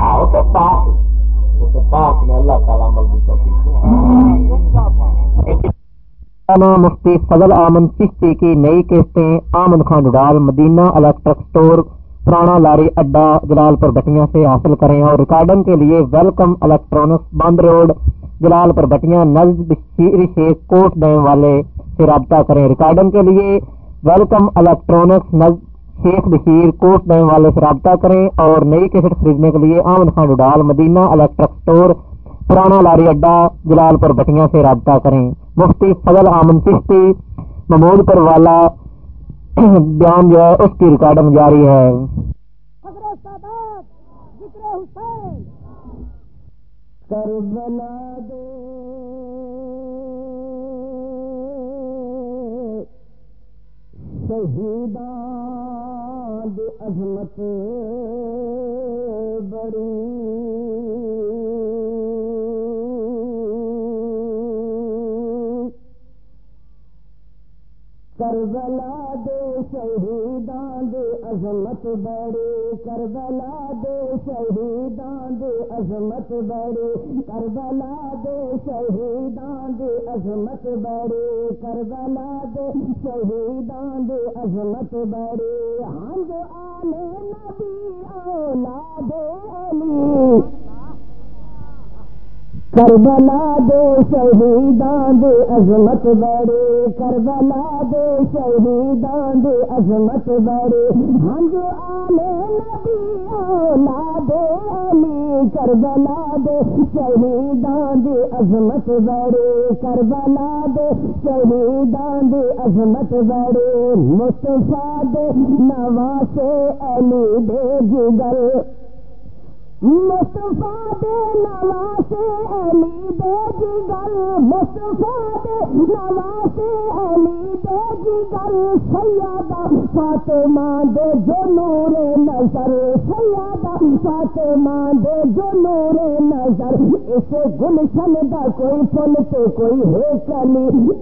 آؤ تو پاک ہاں، وہ تو پاک نے اللہ تعالیٰ عمل کی مفتی فضل آمن چشتی کی نئی قسطیں آمن خان ڈال مدینہ الیکٹرک اسٹور پرانا لاری اڈا، جلال پر بٹیاں سے حاصل کریں اور ریکارڈنگ کے لیے Welcome Electronics Band road, Jalalpur Bhattian نزد Sheikh کوٹ ڈیم والے سے رابطہ کریں۔ ریکارڈنگ کے لیے ویلکم الیکٹرانکس نزد شیخ بشیر کوٹ ڈیم والے سے رابطہ کریں اور نئی کیسٹ خریدنے کے لیے آمن خان ڈال مدینہ الیکٹرک اسٹور پرانا لاری اڈا، جلال پر بٹیاں سے رابطہ کریں۔ مفتی فضل آمن چشتی محمود پر والا بیان جو ہے، اس کی ریکارڈنگ جاری ہے۔ کربلا دے۔ شہیدان عظمت بڑی۔ کربلا دے شہیدان دے عظمت بڑے، کربلا دے شہیدان دے عظمت بڑے، کربلا دے شہیدان دے عظمت بڑے، کربلا دے شہیدان دے عظمت بڑے۔ ہم آلے نبی، اولاد علی۔ کربلا دے شہیدان دے عظمت بڑے کربلا دے شہیدان دے عظمت بڑے ہم جو آلے نبی، اولاد علی، کربلا دے شہیدان دے عظمت بڑے کربلا دے شہیدان دے عظمت بڑے مصطفیٰ دے نواسے علی دے جگر۔ مصطفیٰ دے نواسے علی دے جگر، مصطفیٰ دے نواسے علی دے جگر۔ سیادہ فاطمہ دے جو نور نظر، سیادہ فاطمہ دے جو نور نظر۔ اس گلشن دا کوئی پھل تے کوئی ہے کلی